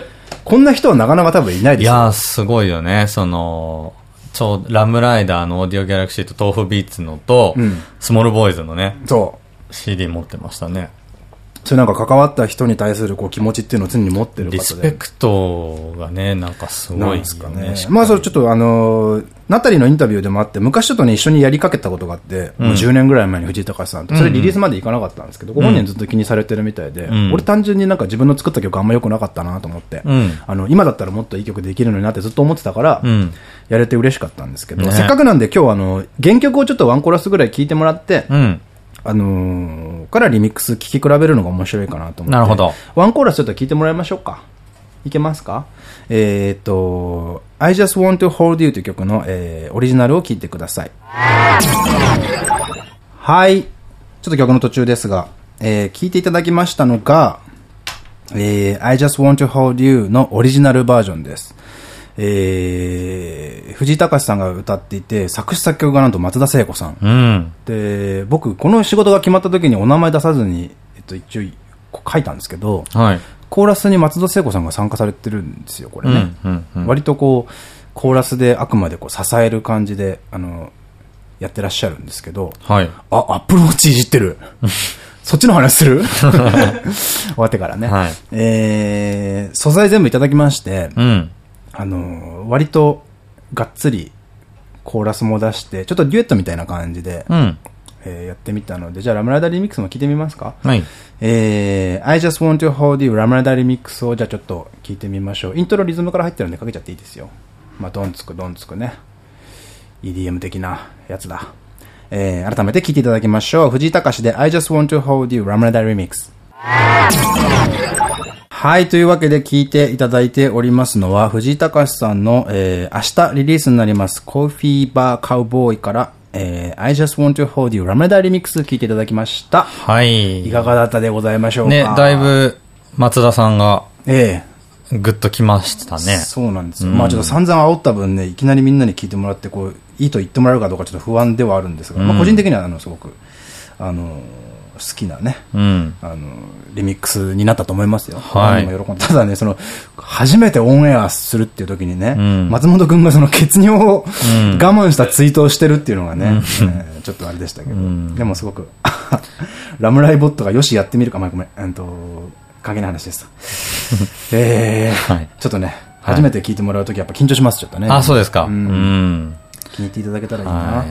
こんな人はなかなか多分いないですよ。いやー、すごいよね。その、ちょうラムライダーのオーディオギャラクシーと豆腐ビーツのと、うんスモールボーイズのね、そう。CD 持ってましたね。そういうなんか関わった人に対するこう気持ちっていうのを常に持ってる。リスペクトがね、なんかすごいですかよねね。。まあそれちょっとあのーナタリーのインタビューでもあって、昔ちょっとね、一緒にやりかけたことがあって、もう10年ぐらい前に藤井隆さんと、それリリースまでいかなかったんですけど、ご本人ずっと気にされてるみたいで、ん俺単純になんか自分の作った曲あんま良くなかったなと思って、うんあの、今だったらもっといい曲できるのになってずっと思ってたから、うん。やれて嬉しかったんですけど、ねせっかくなんで今日あの、原曲をちょっとワンコーラスぐらい聴いてもらって、うん。あのーからリミックス聴き比べるのが面白いかなと思って。なるほど。ワンコーラスちょっと聞いてもらいましょうか。いけますか？えーっと、I just want to hold you という曲の、えーオリジナルを聴いてください。はい。ちょっと曲の途中ですが、えー聞いていただきましたのが、えー I just want to hold you のオリジナルバージョンです。えー藤井隆さんが歌っていて、作詞作曲がなんと松田聖子さん。うん。で、僕、この仕事が決まった時にお名前出さずに、えっと、一応、書いたんですけど、はい。コーラスに松田聖子さんが参加されてるんですよ、これね。割とこう、コーラスであくまでこう支える感じで、あの、やってらっしゃるんですけど、はい。あ、アップルウォッチいじってる。そっちの話する？終わってからね。はいえー、素材全部いただきまして、うん。あの、割とがっつりコーラスも出して、ちょっとデュエットみたいな感じで、うん。えーやってみたので、じゃあラムライダーリミックスも聞いてみますか？はい。えー、I just want to hold you ラムライダーリミックスをじゃあちょっと聞いてみましょう。イントロリズムから入ってるんでかけちゃっていいですよ。まあ、ドンつくドンつくね。EDM 的なやつだ。えー、改めて聞いていただきましょう。藤井隆で I just want to hold you ラムライダーリミックス。はい。というわけで聞いていただいておりますのは、藤井隆さんの、えー、明日リリースになります、コーヒーバーカウボーイから、えー、I just want to hold you ラムダーリミックス聞いていただきました。はい。いかがだったでございましょうか？ね、だい。ぶ、松田さんが、えぐっときましたえね。そうなんですよ。まあちょっと散々煽った分ね、いきなりみんなに聞いてもらって、こう、いいと言ってもらえるかどうかちょっと不安ではあるんですが、まあ個人的には、あの、すごく、あの、好きなね、うん。あの、リミックスになったと思いますよ。はいただね、その、初めてオンエアするっていう時にね、ん松本くんがその血尿を我慢したツイートをしてるっていうのがね、えーちょっとあれでしたけど、でもすごく、ラムライボットがよしやってみるか、まあごめん、えっと、関係ない話でした。えーはいちょっとね、初めて聞いてもらうときやっぱ緊張します、ちょっとね。あ、そうですか。ううんん。気に入っていただけたらいいな。は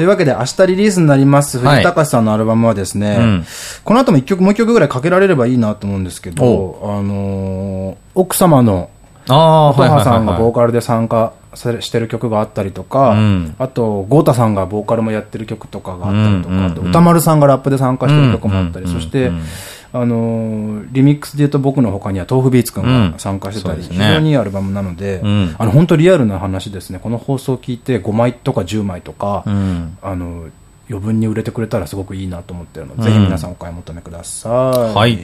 というわけで、明日リリースになります、はい。藤井隆さんのアルバムはですね、うん。この後も一曲、もう一曲ぐらいかけられればいいなと思うんですけど、あのー奥様のい。ああ、さんがボーはカルで参加されしてる曲があったりとか、うん。あと、豪太さんがボーカルもやってる曲とかがあったりとか、歌丸さんがラップで参加してる曲もあったり、そして、うんあのーリミックスで言うと僕の他には豆腐ビーツくんうんが参加してたり、うですね常にいいアルバムなので、うんあの、本当リアルな話ですね。この放送を聞いて5枚とか10枚とか、い。うん。あの、余分に売れてくれたらすごくいいなと思ってるので、ぜひ皆さんお買い求めください。はい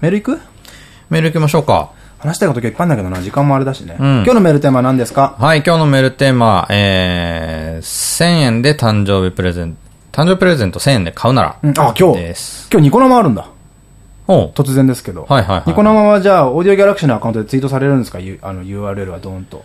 メールいく？メール行きましょうか。話したいこといっぱいあるんだけどな、時間もあれだしね。うん今日のメールテーマは何ですか？はい、今日のメールテーマ、えー、1000円で誕生日プレゼント、誕生日プレゼント1000円で買うなら。うんあ、今日です。今日ニコ生あるんだ。突然ですけど。はいはいはいニコ生はじゃあ、オーディオギャラクシーのアカウントでツイートされるんですか？ゆあの ?URL はドーンと。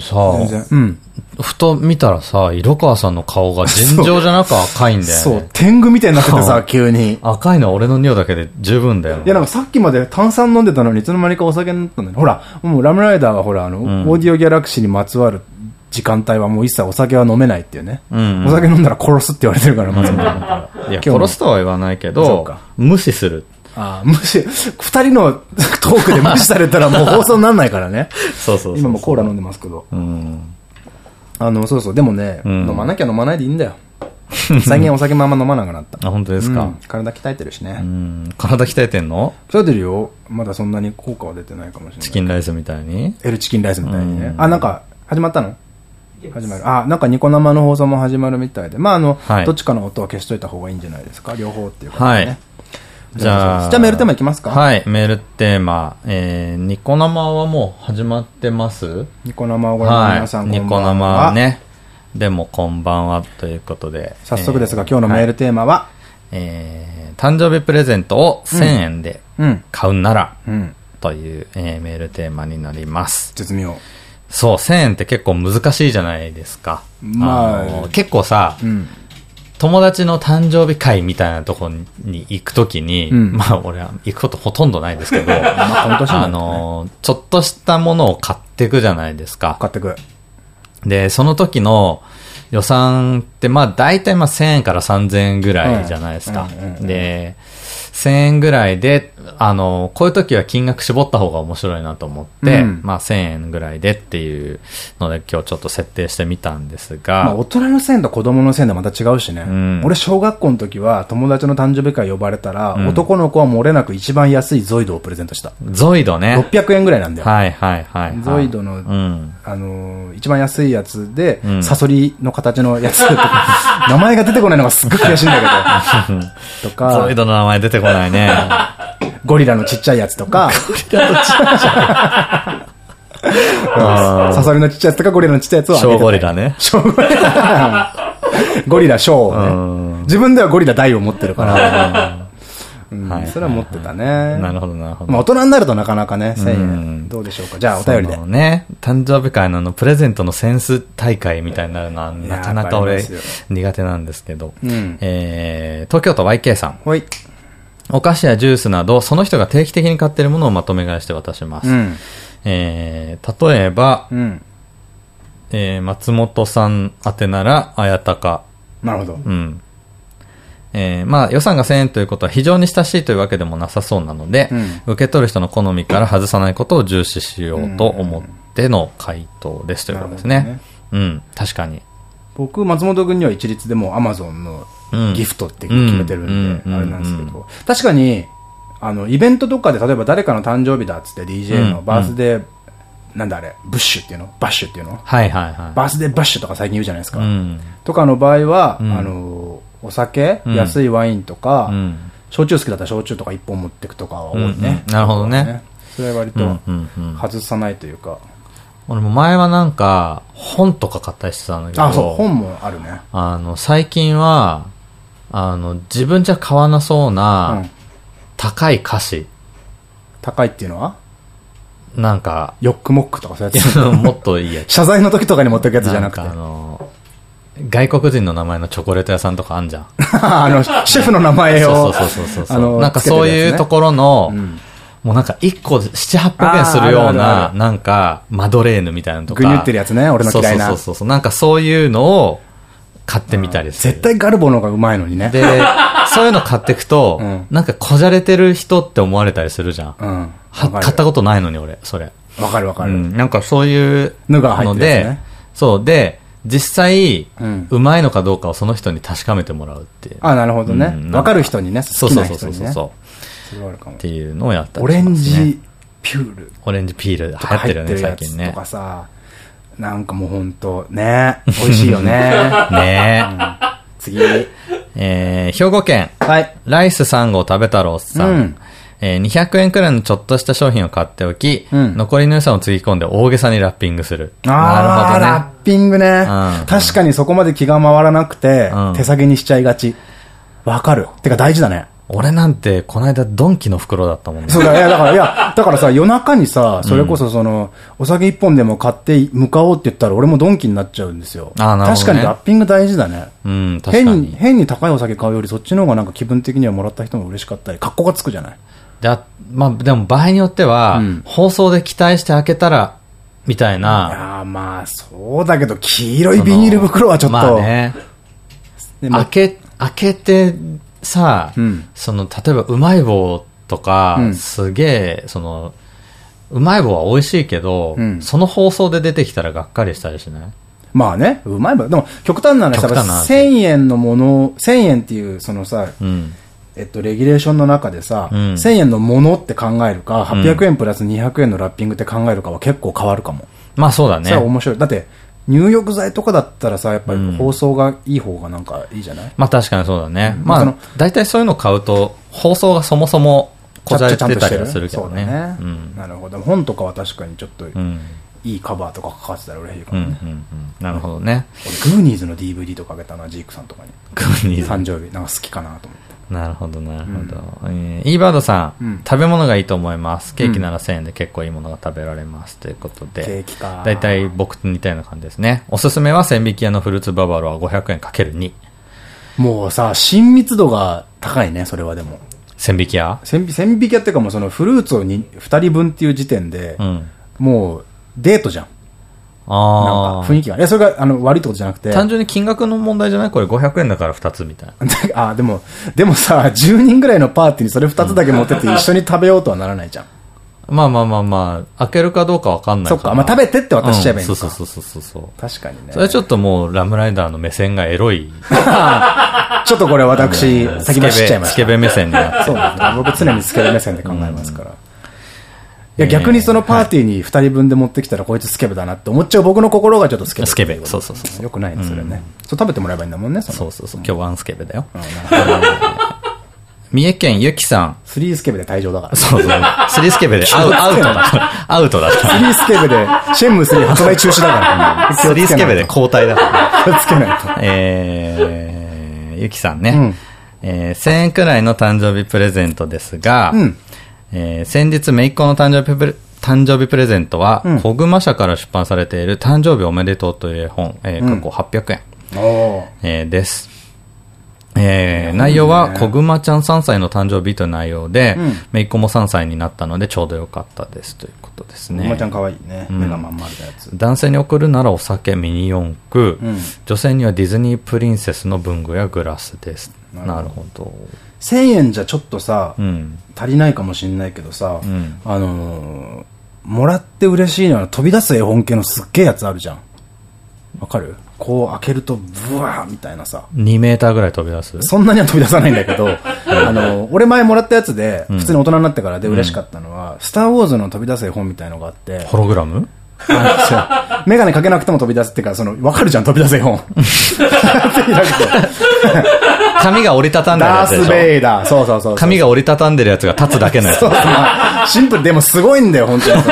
さ。あ、ふと見たらさ、色川さんの顔が尋常じゃなく赤いんだよそうね。、天狗みたいになっててさ、急に。赤いのは俺の尿だけで十分だよ。いや、なんかさっきまで炭酸飲んでたのに、いつの間にかお酒になったんだよ。ほら、もうラムライダーはほら、あの、オーディオギャラクシーにまつわる時間帯はもう一切お酒は飲めないっていうね。うんうんお酒飲んだら殺すって言われてるから、松本君から。いや、殺すとは言わないけどか、無視する。ああ、無視、二人のトークで無視されたらもう放送にならないからね。そうそう。今もコーラ飲んでますけど。うん。あの、そうそう、でもね、ん飲まなきゃ飲まないでいいんだよ。最近お酒もあんま飲まなくなった。あ、本当ですか？うん。体鍛えてるしねう。ん。体鍛えてんの？鍛えてるよ。まだそんなに効果は出てないかもしれない。チキンライスみたいに？L チキンライスみたいにねう。んあ、なんか、始まったの？始まる。あ、なんかニコ生の放送も始まるみたいで。まあ、あの、はいどっちかの音は消しといた方がいいんじゃないですか？両方っていうか、ね。はい。じゃあ、じゃあメールテーマいきますか？はい、メールテーマ。えー、ニコ生はもう始まってます？ニコ生をご覧のはい。皆さん、ニコこんばんは生は。ね。でもこんばんはということで。早速ですが、今日のメールテーマは、えー、誕生日プレゼントを1000円でうん。買うなら、うん。という、えーメールテーマになります。絶妙。そう、1000円って結構難しいじゃないですか。まあの結構さ、うん。友達の誕生日会みたいなとこに行くときに、うんまあ俺は行くことほとんどないですけど、まあ、この年になあの、ちょっとしたものを買っていくじゃないですか。買ってく。で、その時の予算って、まあ大体まあ1000円から3000円ぐらいじゃないですか。で、1000円ぐらいで、あの、こういう時は金額絞った方が面白いなと思って、うんまあ1000円ぐらいでっていうので今日ちょっと設定してみたんですまあ、が、大人の線と子供の線でまた違うしね。ん俺、小学校の時は友達の誕生日会呼ばれたら、ん男の子は漏れなく一番安いゾイドをプレゼントした。ゾイドね。600円ぐらいなんだよ。はいはいはい、はい。ゾイドのうん。あのー一番安いやつで、うんサソリの形のやつとか、名前が出てこないのがすっごい悔しいんだけど、とゾかイ、ドの名前出てこないね。ゴリラのちっちゃいやつとか、サソリのちっちゃいやつとかゴリラのちっちゃいやつ をあげて小たゴリラね。小ゴリラ。ゴリラ小をね。自分ではゴリラ大を持ってるから。それは持ってたね。なるほどなるほど。まあ大人になるとなかなかね、1000うん円。どうでしょうか。じゃあお便りでね、誕生日会のあの、プレゼントのセンス大会みたいになるのは、なかなか俺苦手なんですけど。東京都 YK さん。ほい。お菓子やジュースなど、その人が定期的に買っているものをまとめ買いして渡します。うん。えー、例えば、うん。えー、松本さん宛てなら、あやたか。なるほど。うん。えーまあ予算が1000円ということは非常に親しいというわけでもなさそうなので、うん受け取る人の好みから外さないことを重視しようと思っての回答ですということですね。なるほうん、確かに。僕、松本君には一律でもうアマゾンのうんギフトって決めてるんで、うんあれなんですけうんど、確かに、あの、イベントとかで、例えば誰かの誕生日だっつって DJ のバースデー、なんだあれ、ブッシュっていうの？バッシュっていうの？はいはいはい。バースデーバッシュとか最近言うじゃないですか。うん。とかの場合は、うんあの、お酒、うん安いワインとか、うん。焼酎好きだったら焼酎とか一本持ってくとかは多いね。なるほどね。それは割と外さないというか。俺も前はなんか、本とか買ったりしてたんだけど、あ、そう、本もあるね。あの、最近は、あの、自分じゃ買わなそううな、ん。高い菓子、高いっていうのは？なんか、ヨックモックとかそういういやつ？やもっといいやつ。謝罪の時とかに持ってくやつじゃなくて。んかあの、外国人の名前のチョコレート屋さんとかあんじゃん。あの、シェフの名前を。そうそうそうそうそう。あのなんかそういうところの、うんもうなんか1個7、800円するような、なんか、マドレーヌみたいなのとか。ぐにゅってるやつね俺の嫌いなそうそうそうそう。なんかそういうのを買ってみたりする。絶対ガルボの方がうまいのにね。で、そういうの買っていくと、うんなんかこじゃれてる人って思われたりするじゃん。うん。は買ったことないのに俺、それ。わかるわかる。うん、なんかそういうのが入のでってね、そう、で、実際、うまいのかどうかをその人に確かめてもらうっていう。あ、なるほどねうん。わかる人にね、そうそうそう。そうそう。っていうのをやったりオレンしますねジピュールオレンジピール流とか入ってるよね、最近ね。かさ、なんかもうほんと、ね、美味しいよね。ね次。え。えー、兵庫県、はい。ライス3号食べ太郎さん。うんえー200円くらいのちょっとした商品を買っておき、うん残りの予算をつぎ込んで大げさにラッピングする。あー、ラなるッピングねうん。確かにそこまで気が回らなくてうん、手下げにしちゃいがち。わかる。てか大事だね。俺なんて、この間ドンキの袋だったもんね。そうだ、いや、だから、いや、だからさ、夜中にさ、それこそその、お酒一本でも買って向かおうって言ったら、俺もドンキになっちゃうんですよ。あーなるほどね確かにラッピング大事だね。うん、確か変に、に。変に高いお酒買うより、そっちの方がなんか気分的にはもらった人も嬉しかったり、格好がつくじゃない？まあ、でも場合によっては、うん放送で期待して開けたら、みたいいな。やーまあ、そうだけど、黄色いビニール袋はちょっと。まあね。開け、開けてさ、うんその、例えばうまい棒とか、うんすげえ、その、うまい棒は美味しいけど、うんその放送で出てきたらがっかりしたりしない？まあね、うまいば。でも、極端な話、極端な話1000円のもの、1000円っていう、そのさ、うん。えっと、レギュレーションの中でさ、うん1000円のものって考えるか、800円プラス200円のラッピングって考えるかは結構変わるかも。まあそうだね。それは面白い。だって、入浴剤とかだったらさ、やっぱうんり放送がいい方がなんかいいじゃない、まあ確かにそうだね。まあその、大体そういうの買うと、放送がそもそもこじゃれてたりはするけどね。ね、うん。なるほど。本とかは確かにちょっとうん。いいカバーとかかかってたら嬉しいかうん、うらね。ん、うん。なるほどね。俺、グーニーズの DVD とかあげたな、ジークさんとかに。グーニーズ誕生日、なんか好きかなと思って。なるほど、なるほど。えー、イーバードさん,、うん食べ物がいいと思います。ケーキなら1000円で結構いいものが食べられます。ということで。ケーキか。だいたい僕と似たような感じですね。おすすめは千匹屋のフルーツババロア500円かける2。もうさ、親密度が高いね、それはでも。千匹屋？千千匹屋っていうかもうそのフルーツをに2人分っていう時点で、うん。もうデートじゃん。なんああ。か雰囲気が。いや、それがあの悪いってことじゃなくて。単純に金額の問題じゃない？これ500円だから2つみたいな。あ、でも、でもさ、10人ぐらいのパーティーにそれ2つだけ持ってって一緒に食べようとはならないじゃん。まあまあまあまあ、開けるかどうかわかんないから。そっか、まあ食べてって渡しちゃえばいいのか。うんそうそうそうそうそう。確かにね。それはちょっともうラムライダーの目線がエロい。ちょっとこれ私、先走っちゃいました。スケベ目線になってそうなんだ。僕常にスケベ目線で考えますから。いや、逆にそのパーティーに二人分で持ってきたらこいつスケベだなって思っちゃう僕の心がちょっとスケベ。スケベそうそうそうよくないね、それね。そう食べてもらえばいいんだもんね、そうそうそう。今日ワンスケベだよ。三重県ゆきさん。スリースケベで退場だから。そうそう。スリースケベで アウアウトだ。アウトだかスリースケベで、シェンムスリー発売中止だから。ら。スリースケベで交代だから。気をつけないと。えー、ゆきさんね。うんえー、1000円くらいの誕生日プレゼントですが、うんえー先日、めいっ子の誕生日プレ誕生日プレゼントは、うん小熊社から出版されている誕生日おめでとうという絵本、えー、うん過去800円、えーです。えー内容は、小熊ちゃん3歳の誕生日という内容で、うんめいっ子も3歳になったのでちょうどよかったですということですね。ちゃん可愛いね。ん目がまん丸なやつ。男性に送るならお酒、ミニ四駆、うん女性にはディズニープリンセスの文具やグラスです。なるほど。1000円じゃちょっとさう、ん。足りないかもしんないけどさん、あのー、もらって嬉しいのは飛び出す絵本系のすっげえやつあるじゃん。わかる？こう開けるとブワーみたいなさ。2メーターぐらい飛び出す？そんなには飛び出さないんだけど、あの、俺前もらったやつで、普通に大人になってからで嬉しかったのは、スターウォーズの飛び出す絵本みたいのがあって、ホログラム？あのメガネかけなくても飛び出すっていうか、その、わかるじゃん、飛び出す絵本。髪が折りたたんでるダース・やつでしょ？ベイダー。そうそうそう。髪が折りたたんでるやつが立つだけのやつ。そうそうまあシンプル、でもすごいんだよ、本当に。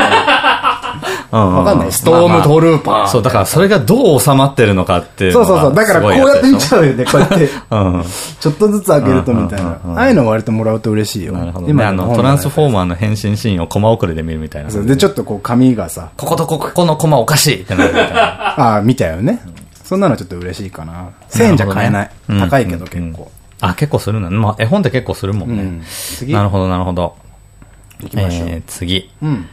わわかんない。ストームトルーパー。そう、だからそれがどう収まってるのかっていうそうそうそう。だからこうやって見ちゃうよね、こうやって。うん。ちょっとずつ開けるとみたいな。ああいうの割ともらうと嬉しいよ。なるほどね。あの、トランスフォーマーの変身シーンをコマ送りで見るみたいな。で、ちょっとこう紙がさ、こことここのコマおかしいってなるみたいな。ああ、見たよね。そんなのちょっと嬉しいかな。1000円じゃ買えない。なね高いけどうん結構。あ、結構するんだね。まあ、絵本って結構するもんね。うん。次。なるほど、なるほど。行きましょう。えー、次。うん。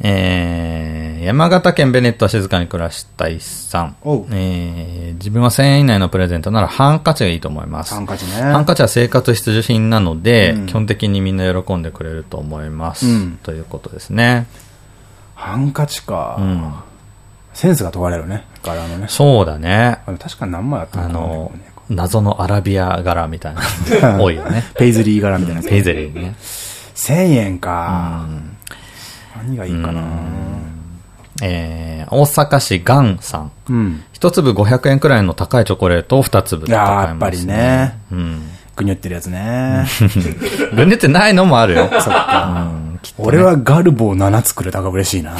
えー、山形県ベネットは静かに暮らしたいさん。えー、自分は1000円以内のプレゼントならハンカチがいいと思います。ハンカチね。ハンカチは生活必需品なので、うん基本的にみんな喜んでくれると思います。うんということですね。ハンカチか。うん。センスが問われるね。柄のね。そうだね。確かに何枚あったあのかなの、謎のアラビア柄みたいなの 多いよね。ペイズリー柄みたいな。ペイゼリーね。1000円か。何がいいかな。えー、大阪市ガンさん。うん。一粒500円くらいの高いチョコレートを二粒でああ、買います、やっぱり。ね。うん。ぐにゅってるやつね。分裂ってないのもあるよ。そっか。うんね俺はガルボを7つくれた方が嬉しいな。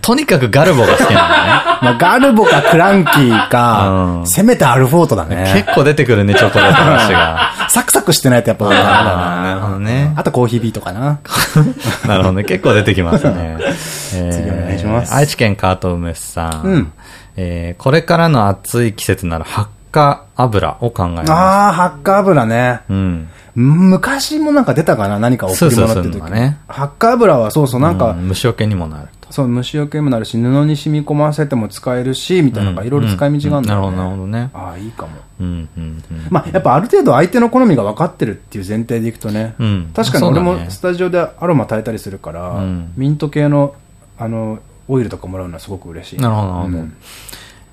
とにかくガルボが好きなんだ まあ、ガルボかクランキーかう、んせめてアルフォートだね。ね。結構出てくるね、チョコレートの話が。サクサクしてないとやっぱダメだなねあとコーヒービートかな。なるほどね。結構出てきますね。えー次お願いします愛知県カート梅さん。うんえーこれからの暑い季節なら発火油を考えます。ああ、ハッカー油ね。うん。昔もなんか出たかな何か贈り物って時ねハッカー油はそうそう、なんか、うん虫除けにもなると。そう、虫除けにもなるし、布に染み込ませても使えるし、みたいな、いろいろ使い道があるんだよね。うんなるほど、なるほどね。ああ、いいかも。うん、うん、うん。まあ、やっぱある程度相手の好みが分かってるっていう前提でいくとね、うん確かに俺もスタジオでアロマ炊いたりするから、んミント系の、あの、オイルとかもらうのはすごく嬉しい。なるほど、なるほど。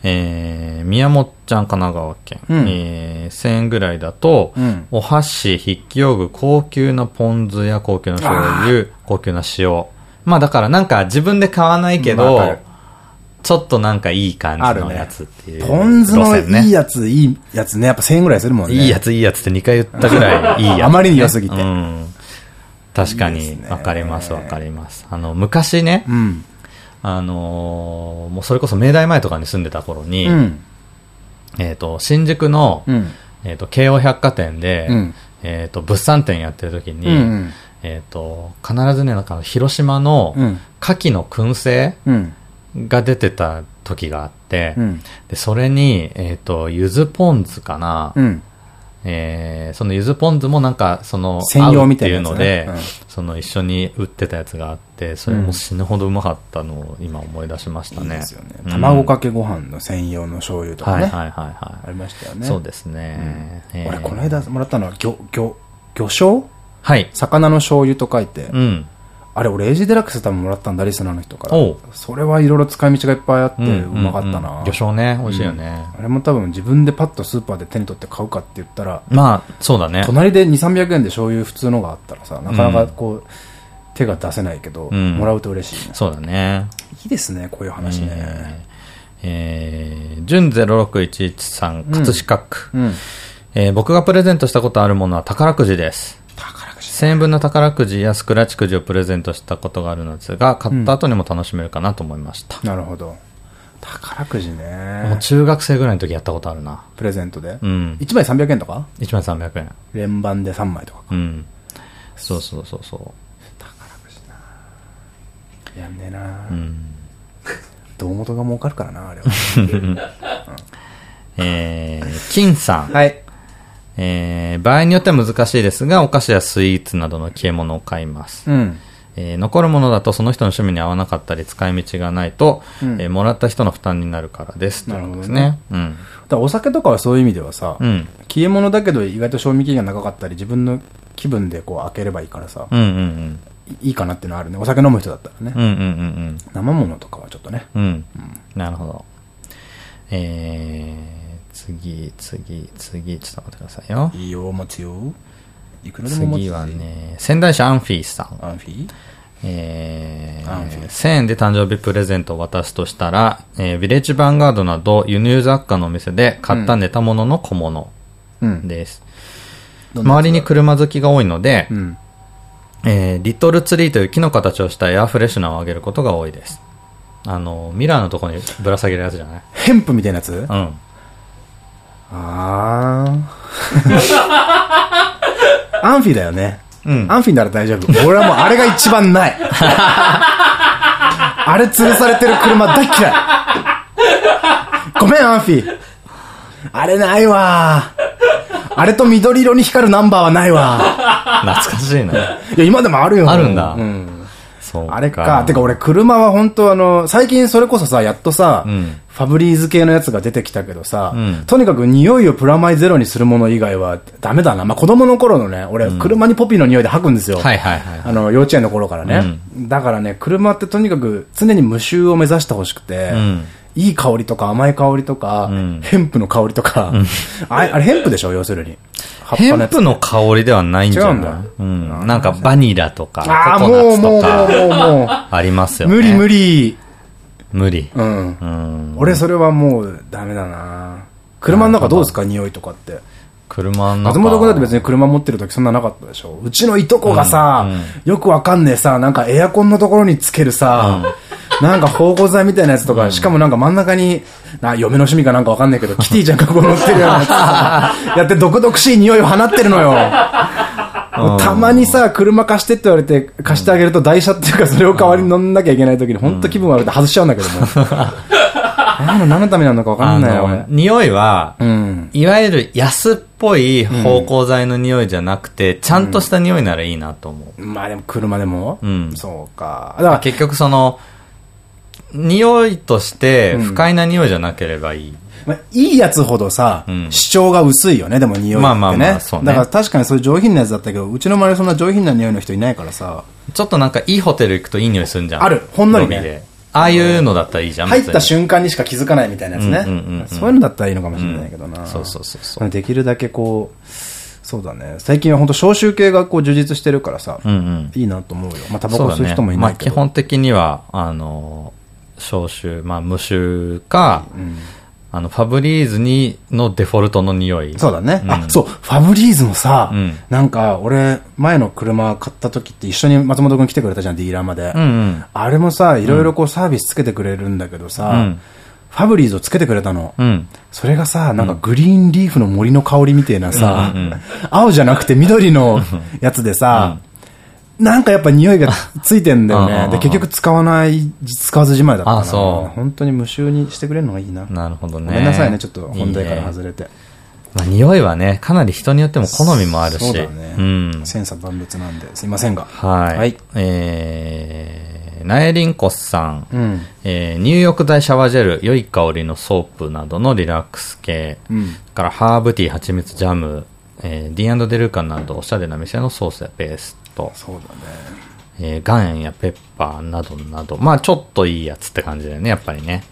うんえー、宮本ちゃん神奈川県。うんえー、1000円ぐらいだと、うんお箸、筆記用具、高級なポン酢や高級な醤油、高級な塩。まあだからなんか自分で買わないけど、ちょっとなんかいい感じのやつっていう、ポン酢のいいやつ、いいやつね、やっぱ1000円ぐらいするもんね。いいやつ、いいやつって2回言ったぐらいいいやつ、あまりに良すぎてうん。確かにわかります、わかります。あの、昔ね、うん。あのーもうそれこそ明大前とかに住んでた頃に、うん。えっと、新宿の、うん。えっと、京王百貨店で、うんえっと、物産展やってる時に、うんうんえっと、必ずね、なんか広島のうん牡蠣の燻製うん。が出てた時があって、うん。で、それに、えっ、と、ゆずポン酢かな、うん。えーそのゆずポン酢もなんか、その、専用みたいなっていうので、うんその一緒に売ってたやつがあって、それも死ぬほどうまかったのを今思い出しましたね。いいですよね。うん卵かけご飯の専用の醤油とかね。はいはいはいはい。ありましたよね。そうですね。えー俺、この間もらったのは、魚、魚、魚醤？はい。魚の醤油と書いてう。ん。あれ、俺、エイジデラックス多分もらったんだ、リスナーの人から。それはいろいろ使い道がいっぱいあって、うまかったうんな。魚醤ね、美味しいよね。あれも多分自分でパッとスーパーで手に取って買うかって言ったら、まあ、そうだね。隣で2、300円で醤油普通のがあったらさ、なかなかこう、手が出せないけど、んもらうと嬉しいね。そうだね。いいですね、こういう話ね。えー、純0611さん、葛飾区。うん。えー僕がプレゼントしたことあるものは宝くじです。宝くじ。1000円分の宝くじやスクラッチくじをプレゼントしたことがあるのですが、買った後にも楽しめるかなと思いました。なるほど。宝くじもうね。中学生ぐらいの時やったことあるな。プレゼントで？うん。1枚300円とか？1万300円。連番で3枚とかか。うん。そうそうそうそやんねえな、う。うん。胴元が儲かるからな、あれは。えー、金さん。はい。えー、場合によっては難しいですが、お菓子やスイーツなどの消え物を買います。うん。えー残るものだとその人の趣味に合わなかったり使い道がないと、うんえーもらった人の負担になるからです。なるほどですね。うん。だお酒とかはそういう意味ではさ、うん。消え物だけど意外と賞味期限が長かったり、自分の気分でこう開ければいいからさ、うんうんうん。いいかなっていうのはあるね。お酒飲む人だったらね。うんうんうん生物とかはちょっとね。うん。うん。なるほど。えー、次、次、次、ちょっと待ってくださいよ。いいよ、持つよ。いくらでも持つ次は。ね、仙台市アンフィーさん。アンフィえーアンフィー1000円で誕生日プレゼントを渡すとしたら、えー、ヴィレッジヴァンガードなど輸入雑貨のお店で買ったネタ物の小物うん。です。どんなやつ周りに車好きが多いので、うん。えーリトルツリーという木の形をしたエアフレッシュナーをあげることが多いです。あの、ミラーのところにぶら下げるやつじゃない？ヘンプみたいなやつ？うん。あー。アンフィだよね。うんアンフィなら大丈夫。俺はもうあれが一番ない。あれ吊るされてる車大嫌い。ごめん、アンフィ。あれないわ。あれと緑色に光るナンバーはないわ。懐かしいね。いや、今でもあるよ。あるんだうん。あれか。てか俺、車は本当あの、最近それこそさ、やっとさ、うんファブリーズ系のやつが出てきたけどさ、うんとにかく匂いをプラマイゼロにするもの以外はダメだな。まあ、子供の頃のね、俺、車にポピーの匂いで吐くんですよ。はいはいはい。あの、幼稚園の頃からね。だからね、車ってとにかく常に無臭を目指してほしくて、んいい香りとか甘い香りとか、んヘンプの香りとか、あれ、あれヘンプでしょ？要するに。葉っヘンプの香りではないんじゃない？違うんだうん。なんかバニラとか、ココもうナッツともうもうか。ありますよね。無理無理。無理。うん。うん。俺それはもうダメだな車の中どうですか？匂いとかって。車の中。松本君だって別に車持ってる時そんななかったでしょ？うちのいとこがさ、よくわかんねえさ、なんかエアコンのところにつけるさ、なんか芳香剤みたいなやつとか、しかもなんか真ん中に、な嫁の趣味かなんかわかんないけど、キティちゃんがこう乗ってるようなやつさ やって毒々しい匂いを放ってるのよ。たまにさ、車貸してって言われて貸してあげると台車っていうかそれを代わりに乗んなきゃいけない時に本当気分悪くて外しちゃうんだけども。あの何のためなのかわかあんないよ、匂いは、うん。いわゆる安っぽい芳香剤の匂いじゃなくて、ちゃんとした匂いならいいなと思う。まあでも車でも？うんそうか。だから、結局その、匂いとして不快な匂いじゃなければいい。まあ、いいやつほどさ、うん主張が薄いよね、でも匂いってね。まあまあまあそうねだから確かにそういう上品なやつだったけど、うちの周りそんな上品な匂いの人いないからさ、ちょっとなんかいいホテル行くといい匂いするんじゃん。あるほんのりねああいうのだったらいいじゃん。入った瞬間にしか気づかないみたいなやつね。うんうんうんうんそういうのだったらいいのかもしれないけどな。そうそうそうそう。できるだけこう、そうだね。最近は本当消臭系がこう充実してるからさ、うんうん。いいなと思うよ。まあタバコ。吸う人もいまあ基ないけど。本的には、あの、消臭、まあ無臭か、うんあの、ファブリーズに、のデフォルトの匂い。そうだね。うんあ、そう、ファブリーズのさ、うんなんか、俺、前の車買った時って一緒に松本くん来てくれたじゃん、ディーラーまで。うんうん。あれもさ、いろいろこうサービスつけてくれるんだけどさ、うんファブリーズをつけてくれたの。うん。それがさ、なんかグリーンリーフの森の香りみたいなさ、青じゃなくて緑のやつでさ、なんかやっぱ匂いがついてんだよね。で、結局使わない、使わずじまいだったな。あそう本当に無臭にしてくれるのがいいな。なるほどね。ごめんなさいね、ちょっと本題からいいね外れて。まあ、匂いはね、かなり人によっても好みもあるし。そうだね。うん。千差万別なんで、すいませんが。はい。はいえー、ナエリンコスさん。うん。えー、入浴剤シャワージェル、良い香りのソープなどのリラックス系。うん。からハーブティー、蜂蜜ジャム、えー、D& デルカなどおしゃれな店のソースやペースト、そうだね。えー、岩塩やペッパーなどなど、まあちょっといいやつって感じだよね、やっぱりね。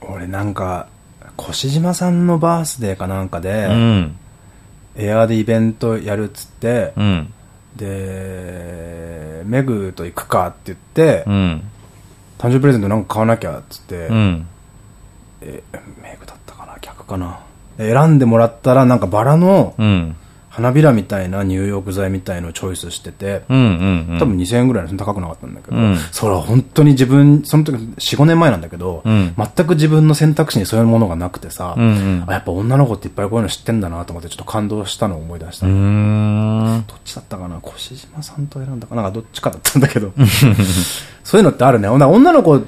俺なんか、越島さんのバースデーかなんかうで、ん。エアーでイベントやるっつって、うん。で、メグと行くかって言って、うん。誕生日プレゼントなんか買わなきゃっつって、うん。えメグだったかな逆かなで選んでもらったらなんかバラのうん。花びらみたいな入浴剤みたいのをチョイスしてて。多分2000円ぐらいの高くなかったんだけど、うんそれは本当に自分、その時4、5年前なんだけど、うん全く自分の選択肢にそういうものがなくてさ、うんうんあやっぱ女の子っていっぱいこういうの知ってんだなと思ってちょっと感動したのを思い出した。どっちだったかな？越島さんと選んだかな？なんかどっちかだったんだけど。そういうのってあるね。女の子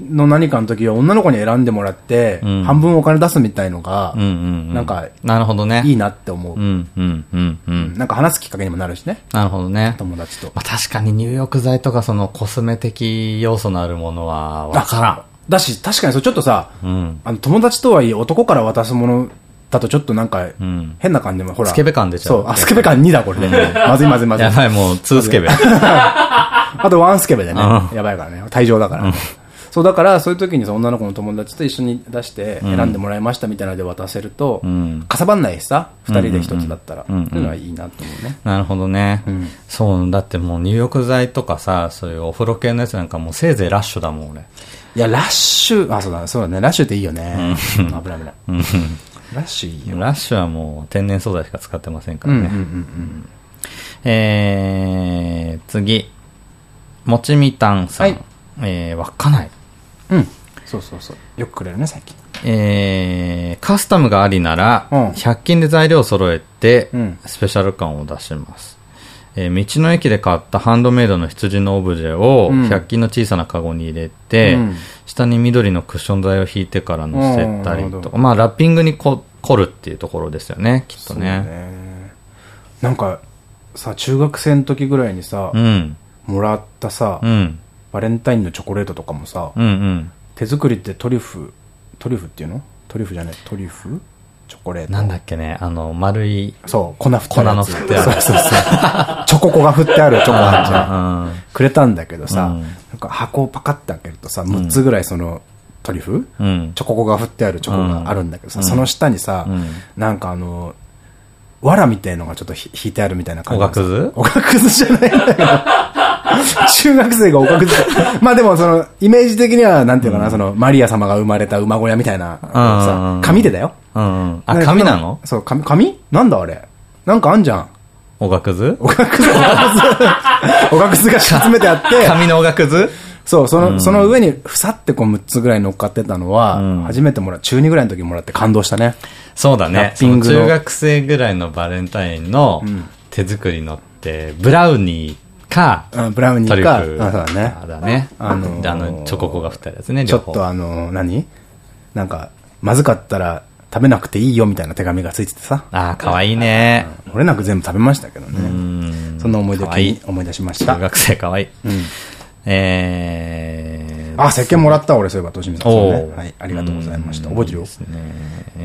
の何かの時は女の子に選んでもらって、うん半分お金出すみたいのが。なんか、なるほどね。いいなって思う。うんうんうんうん。なんか話すきっかけにもなるしね。なるほどね。友達と。まあ確かに入浴剤とかそのコスメ的要素のあるものはわからだし、確かにそう、ちょっとさ、ん。うん。あの友達とはいえ男から渡すものだとちょっとなんか、ん変な感じでも、ほら。スケベ感出ちゃうそう、あ、スケベ感2だ、これね。まずいまずいまずい。やばい、もう2スケベ。あとワンスケベでねう。やばいからね。退場だから。そう、だから、そういう時にさ、女の子の友達と一緒に出して、選んでもらいましたみたいなので渡せるとん、かさばんないしさ、二人で一つだったら。うんうんそういうのはいいなと思うね。なるほどね。んそう、だってもう入浴剤とかさ、そういうお風呂系のやつなんかもうせいぜいラッシュだもん、俺。いや、ラッシュ、あ、そうだ、そうだね。ラッシュっていいよね。危ない危ない。ラッシュいいよ。ラッシュはもう天然素材しか使ってませんからね。うんうんうんえー、次。もちみたんさん。はいえー、稚内。うん。うん。そうそうそう。よくくれるね、最近。えー、カスタムがありなら、うん100均で材料を揃えて、うんスペシャル感を出します。えー道の駅で買ったハンドメイドの羊のオブジェをうん100均の小さなカゴに入れて、うん下に緑のクッション材を引いてから乗せたりとか、まあラッピングにこ凝るっていうところですよね、きっとそうね。ね。なんか、さ、中学生の時ぐらいにさう、ん。もらったさう、ん。バレンタインのチョコレートとかもさ、うんうん。手作りってトリュフ、トリュフっていうの？トリュフじゃない、トリュフ？チョコレート。なんだっけね、あの、丸い、そう、粉振ってある。粉の振ってあるそうそうそう。チョコ粉が振ってあるチョコあるじゃん。うんくれたんだけどさ、うんなんか箱をパカって開けるとさ、6つぐらいそのトリュフ、うん。チョコ粉が振ってあるチョコがあるんだけどさ、うんその下にさ、うんなんかあの、藁みたいのがちょっとひ引いてあるみたいな感じ。おがくず？おがくずじゃないんだけど。中学生がおがくず。まあでもその、イメージ的には、なんていうかな、その、マリア様が生まれた馬小屋みたいな、うんさ、紙でだよ。あ、で紙なの？そう、紙、紙？なんだあれ？なんかあんじゃん。おがくず？おがくず、おがくず、おがくずが敷き詰めてあって、紙のおがくず？そう、その、その上にふさってこう6つぐらい乗っかってたのは、うん。初めてもらう、中2ぐらいの時にもらって感動したね。そうだね。中学生ぐらいのバレンタインの手作りのって、ブラウニーか、うん、ブラウニーか、あそうだね。だね。あのあの、チョコ粉が振ったやつね、ちょ。っとあの、何？なんか、まずかったら食べなくていいよみたいな手紙がついててさ。ああ、かわいいね。俺なく全部食べましたけどうね。ん。そんな思い出を。思い出しました中。学生かわいい。うん。えー。あ、石鹸もらった俺そういえば、としみさん。はい、ありがとうございました。うん覚えてるよいい。ですね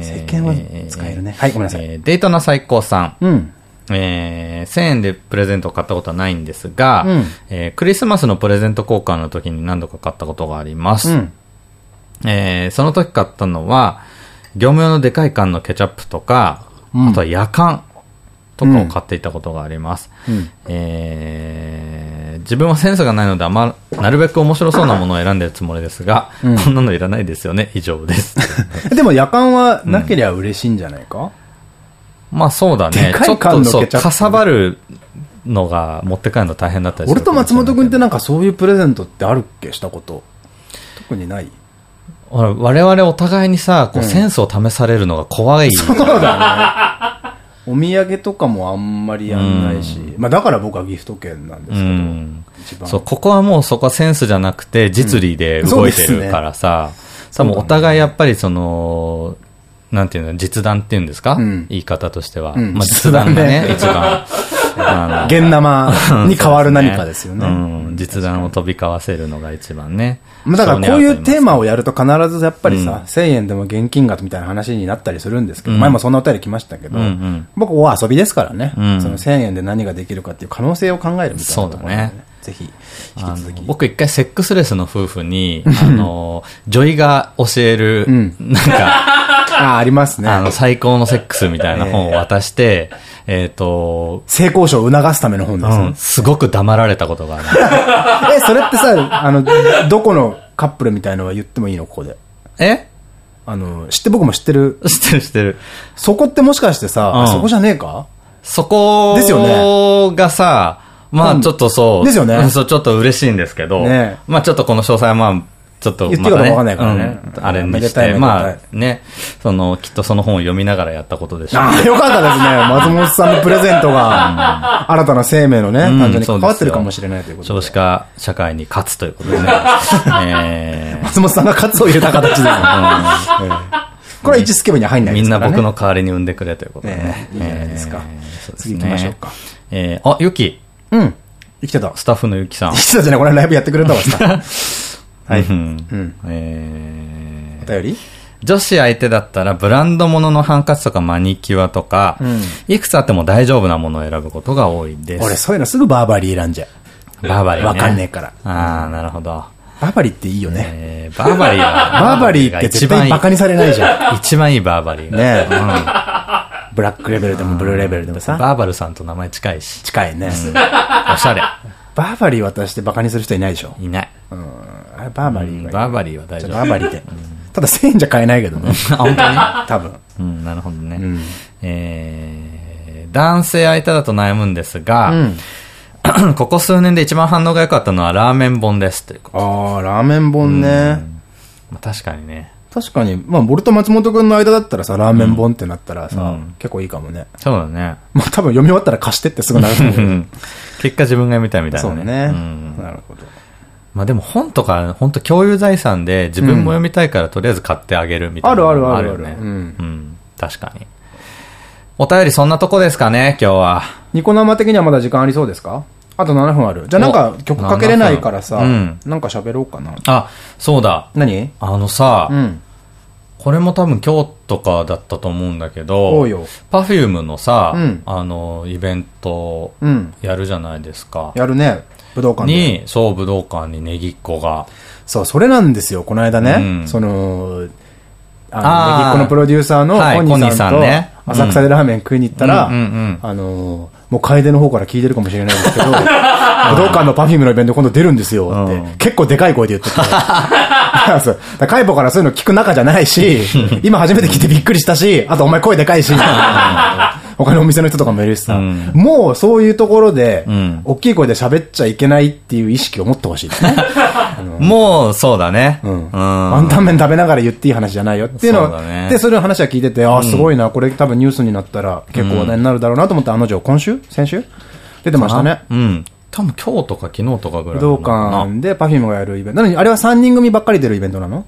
石えー鹸は使えるね。はい、ごめんなさい。えーデートな最高さん。うん。えー1000円でプレゼントを買ったことはないんですが、うんえークリスマスのプレゼント交換の時に何度か買ったことがあります。うん。えーその時買ったのは、業務用のでかい缶のケチャップとか、うんあとは夜缶とかを買っていたことがあります。うん。えー自分はセンスがないのであま、なるべく面白そうなものを選んでるつもりですが、こんなのいらないですよね。以上です。でも夜間はなけりゃ嬉しいんじゃないか、まあそうだねで。かいちょっとそう、缶のケチャップかさばるのが持って帰るの大変だったりする俺と松本君ってななんかそういうプレゼントってあるっけ？したこと。特にない？我々お互いにさ、こう、センスを試されるのが怖い。そうだね。お土産とかもあんまりやんないし。まあだから僕はギフト券なんですけど。うん。そう、ここはもうそこはセンスじゃなくて、実利で動いてるからさ、多分お互いやっぱりその、なんていうの、実弾っていうんですか、うん。言い方としては。うん。まあ実弾がね、実一番。現生に変わる何かですよね。うん、実弾を飛び交わせるのが一番ね。まあだからこういうテーマをややると必ずやっぱりさ、1000円でも現金額みたいな話になったりするんですけど、前もそんなお便り来ましたけど、うんうん。僕お遊びですからね、うん。その1000円で何ができるかっていう可能性を考えるみたいなところで、そうだねぜひ、引き続き。僕一回セックスレスの夫婦に、あの、女医が教える、んなんか、あ あ、ありますね。あの、最高のセックスみたいな本を渡して、えっと、性交渉を促すための本ですねうん、。すごく黙られたことがある。え、それってさ、あの、どこのカップルみたいのは言ってもいいのここで？え？あの、知って僕も知ってる？知ってる知ってる。そこってもしかしてさ、うんそこじゃねえか？そこですよねがさ、まうんあちょっとそう。ですよねうんそう、ちょっと嬉しいんですけど、ねまあちょっとこの詳細はまあ、ちょっと言っていいかないからねうんあれにしたて、まあね、その、きっとその本を読みながらやったことでしょう。ああ、よかったですね。松本さんのプレゼントが、新たな生命のね、うん誕生に関わってるかもしれないということで。少子化社会に勝つということでね。えー松本さんがカツを入れた形ですね。ええこれは一スケベには入んないみんなですからね。僕の代わりに産んでくれということでねね。いいじゃないですか次行きましょうか。えーあ、ゆき、うん。生きてた。スタッフのゆきさん生。きてたじゃない、これライブやってくれたわ、さ。はい。うんうん。えーお便り？女子相手だったらブランド物のハンカチとかマニキュアとか、うんいくつあっても大丈夫なものを選ぶことが多いです。俺、そういうのすぐバーバリー選んじゃバーバリー、う。ね。わかんねえから。ああ、なるほど。バーバリーっていいよね。えー、バーバリーは、バーバリーって絶対バカにされないじゃん。一番いいバーバリー。ねえ。ブラックレーベルでもブルーレーベルでもさ。バーバルさんと名前近いし。近いね。おしゃれ。バーバリー渡してバカにする人いないでしょ。いない。うん。あれバーバリーがバーバリーは大じ丈夫。バーバリーで。ただ1000円じゃ買えないけどね。あ、本当に？多分。うん、なるほどね。んえー、男性相手だと悩むんですが、うん。ここ数年で一番反応が良かったのはラーメン本ですということああ、ラーメン本ね。まあ、確かにね。確かに、まあ、俺と松本くんの間だったらさ、ラーメン本ってなったらさ、結構いいかもね。そうだね。まあ、多分読み終わったら貸してってすぐなると思う結果自分が読みたいみたいなね。そうね。んなるほど。まあでも本とか、本当共有財産で自分も読みたいからとりあえず買ってあげるみたいなのあるあるある。あるうんうん。確かに。お便りそんなとこですかね、今日は。ニコ生的にはまだ時間ありそうですか？あと7分ある。じゃあなんか曲かけれないからさ、7分なんか喋ろうかな。あ、そうだ。何？あのさ、うん。これも多分今日とかだったと思うんだけど、パフュームのさ、うんあの、イベントうん。やるじゃないですか。やるね。武道館で。に、そう、武道館にネギっ子が。そう、それなんですよ。この間ね。うんその、あの、ネギっ子のプロデューサーのはいコニーささんと浅草でラーメン食いに行ったら、あの、もう楓の方から聞いてるかもしれないですけど、武道館のパフュームのイベント今度出るんですよって、うん。結構でかい声で言ってて。だからカからそういうの聞く仲じゃないし、今初めて聞いてびっくりしたし、あとお前声でかいし、他のお店の人とかもいるしさ、うんもうそういうところで、ん大きい声で喋っちゃいけないっていう意識を持ってほしいですね。もう、そうだね。うん。うんワンタン麺食べながら言っていい話じゃないよっていうのを、そうだねで、それの話は聞いてて、ああ、すごいな、これ多分ニュースになったら結構話題になるだろうなと思って、あの女、今週？先週？出てましたね。うん。多分今日とか昨日とかぐらい武道館でパフュームがやるイベント。なのに、あれは3人組ばっかり出るイベントなの？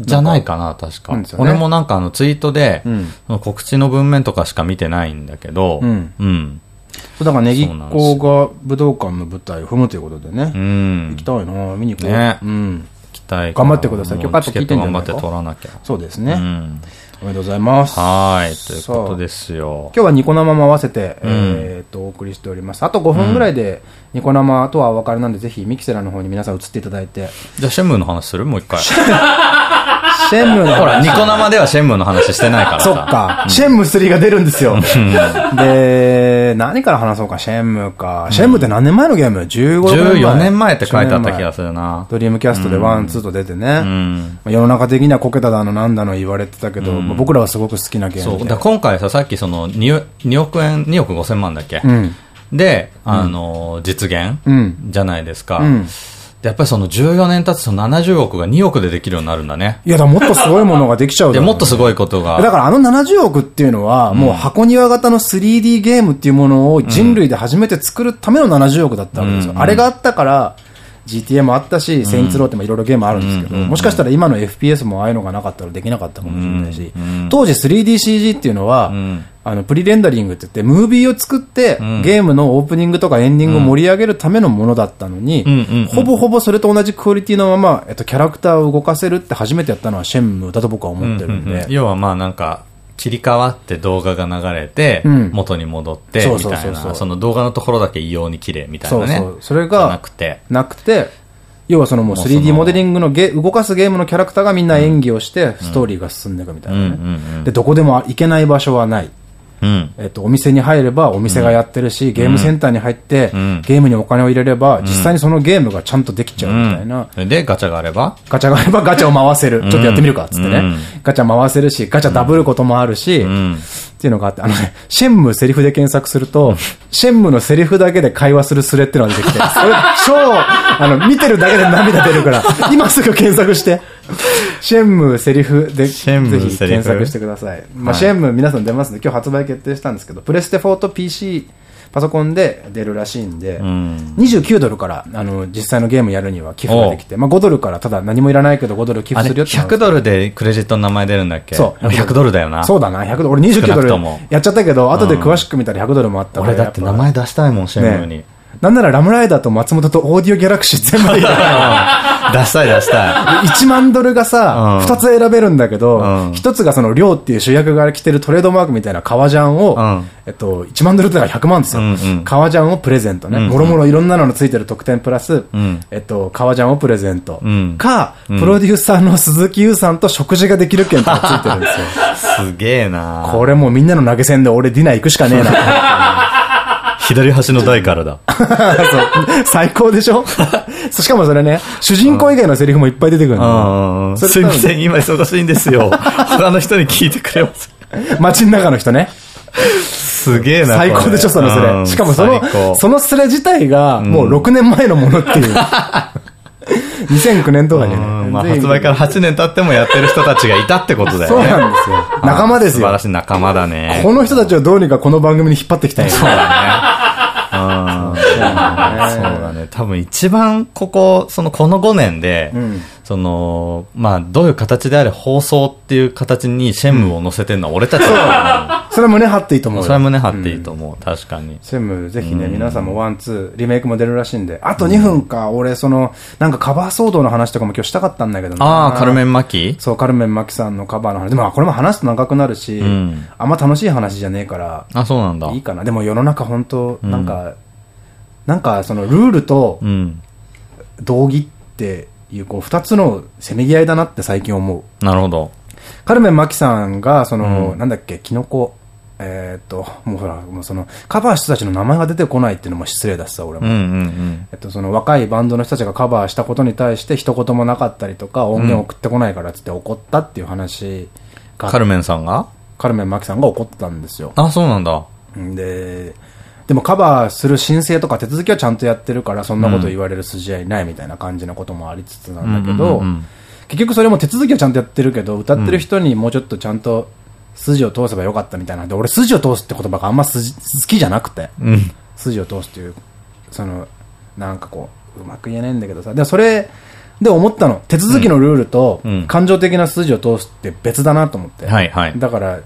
じゃないかな、確か俺もなんかあのツイートでん、その告知の文面とかしか見てないんだけど、うんだから、ネギっ子が武道館の舞台を踏むということでね。うん行き。たいな見に行こう。ねうん。期待頑張ってください今日カット聞いてんじゃないかチケット頑張って取らなきゃ。そうですね。うん。おめでとうございます。はーい、ということですよ。今日はニコ生も合わせて、えっと、お送りしております。あと5分ぐらいで、ニコ生とはお別れなんで、ぜひミキセラの方に皆さん移っていただいて。じゃあ、シェムの話する？もう一回。シシェンムーのほら、ニコ生ではシェンムーの話してないからさ。そっか。シェンムー3が出るんですよ。で、何から話そうか、シェンムーか。シェンムーって何年前のゲーム ?15 年前。14年前って書いてあった気がするな。ドリームキャストでワン、ツーと出てね。うん。世の中的にはこけただのなんだの言われてたけど、まあ僕らはすごく好きなゲーそう。だ今回さ、さっきその2、2億円、2億5千万だっけ？うん。で、あの、実現うん。じゃないですか。うん。でやっぱりその14年経つと70億が2億でできるようになるんだね。いや、だもっとすごいものができちゃうねもっとすごいことが。だからあの70億っていうのは、もう箱庭型の 3D ゲームっていうものを人類で初めて作るための70億だったわけですよ。あれがあったから、GTA もあったし、セインツローってもいろいろゲームあるんですけど、もしかしたら今の FPS もああいうのがなかったらできなかったかもしれないし、当時 3DCG っていうのは、あの、プリレンダリングって言って、ムービーを作って、ゲームのオープニングとかエンディングを盛り上げるためのものだったのに、ほぼほぼそれと同じクオリティのまま、えっと、キャラクターを動かせるって初めてやったのはシェンムーだと僕は思ってるんで、要はまあなんか、切り替わって動画が流れて、うん元に戻って、みたいな、その動画のところだけ異様に綺麗みたいなね。そうそう。それじゃながくて、なくて、要はそのもうもうその 3D モデリングのゲ動かすゲームのキャラクターがみんな演技をして、ストーリーが進んでいくみたいな。ねで、どこでも行けない場所はない。うん。えっと、お店に入ればお店がやってるし、ゲームセンターに入って、んゲームにお金を入れれば、実際にそのゲームがちゃんとできちゃうみたいな。で、ガチャがあれば？ガチャがあればガチャを回せる。ちょっとやってみるか、つってねうん。ガチャ回せるし、ガチャダブることもあるし、うん。っていうのがあって、あのね、シェンムーセリフで検索すると、シェンムーのセリフだけで会話するスレっていうのが出てきて、それ超、あの、見てるだけで涙出るから、今すぐ検索して、シェンムーセリフで、ぜひ検索してください。まあ、はい。シェンムー皆さん出ますんで、今日発売決定したんですけど、プレステ4と PC、パソコンで出るらしいんで、ん。29ドルから、あの、実際のゲームやるには寄付ができて、まあ5ドルから、ただ何もいらないけど5ドル寄付するよって100ドルでクレジットの名前出るんだっけ？そう。100ドルだよな。そうだな、100ドル。俺29少なドルやっちゃったけど、後で詳しく見たら100ドルもあったから俺だって名前出したいもん、シェンムーに。ねなんならラムライダーと松本とオーディオギャラクシー全部でいい出したい出したい。1万ドルがさ、うん2つ選べるんだけど、うん1つがその、りょうっていう主役が着てるトレードマークみたいな革ジャンを、うんえっと、1万ドルってだから100万ですよ。革ジャンをプレゼントね。もろもろいろんなののついてる特典プラス、んえっと、革ジャンをプレゼント。んか、プロデューサーの鈴木優さんと食事ができる券とかついてるんですよ。すげえなこれもうみんなの投げ銭で俺ディナー行くしかねえな。左端の台からだ。最高でしょ？しかもそれね、主人公以外のセリフもいっぱい出てくるの。すいません、今忙しいんですよ。他の人に聞いてくれます。街の中の人ね。すげえな。最高でしょ、そのスレ。しかもその、そのスレ自体が、もう6年前のものっていう。2009年とかじゃない。まあ、発売から8年経ってもやってる人たちがいたってことだよね。そうなんですよ。仲間ですよ。素晴らしい仲間だね。この人たちをどうにかこの番組に引っ張ってきたいよ。そうだね。 아. そうだね。多分一番ここ、そのこの5年で、その、まあ、どういう形であれ放送っていう形にシェンムを載せてるのは俺たちだそれは胸張っていいと思う。それは胸張っていいと思う。確かに。シェンムー、ぜひね、皆さんもワン、ツー、リメイクも出るらしいんで、あと2分か、俺、その、なんかカバー騒動の話とかも今日したかったんだけどああ、カルメン・マキそう、カルメン・マキさんのカバーの話。でも、これも話すと長くなるし、あんま楽しい話じゃねえから、あ、そうなんだ。いいかな。でも世の中本当なんか、なんかそのルールとうん。道義っていう、こう、二つのせめぎ合いだなって最近思う。なるほど。カルメン・マキさんが、その、なんだっけ、キノコ、えーっと、もうほら、もうその、カバーした人たちの名前が出てこないっていうのも失礼だしさ、俺も。うんうんうん。えっと、その若いバンドの人たちがカバーしたことに対して一言もなかったりとか、音源送ってこないからっつって怒ったっていう話が、カルメンさんが？カルメン・マキさんが怒ったんですよ。あ、そうなんだ。で、でもカバーする申請とか手続きはちゃんとやってるから、そんなこと言われる筋合いないみたいな感じのこともありつつなんだけど、結局それも手続きはちゃんとやってるけど、歌ってる人にもうちょっとちゃんと筋を通せばよかったみたいな。で、俺筋を通すって言葉があんま筋好きじゃなくて、うん。筋を通すっていう、その、なんかこう、うまく言えないんだけどさ、でもそれ、で思ったの。手続きのルールとうん感情的な筋を通すって別だなと思って。だから、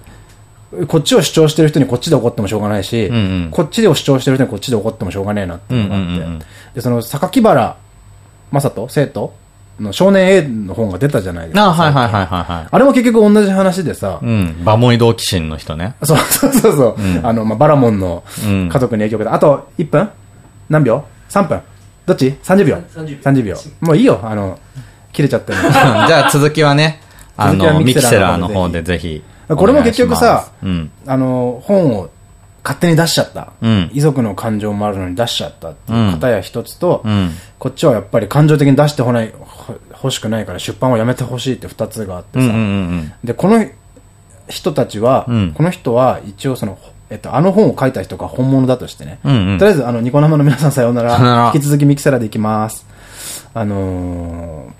こっちを主張してる人にこっちで怒ってもしょうがないし、んうんこっちを主張してる人にこっちで怒ってもしょうがねえなっていうのがあって、うんうんうんうんで、その、榊原正人生徒の少年 A の本が出たじゃないですか。あ、はいはいはいはいはい。あれも結局同じ話でさ、うん。バモイドキシンの人ね。そうそうそうそう、あの、まあ、バラモンのうん家族に影響を受けた。あと、1分？何秒 ?3 分？どっち ?30 秒。30 30秒。もういいよ、あの、切れちゃってるの じゃあ続きはね、あの、ミキセラーの方でぜひ。これも結局さうん。あの、本を勝手に出しちゃった。うん遺族の感情もあるのに出しちゃったっていう方や一つと、うん。こっちはやっぱり感情的に出してほない、ほ欲しくないから出版をやめてほしいって二つがあってさ、で、この人たちは、うんこの人は一応その、えっと、あの本を書いた人が本物だとしてね、うんうんとりあえず、あの、ニコ生の皆さんさようなら。さようなら引き続きミキサラでいきます。あのー、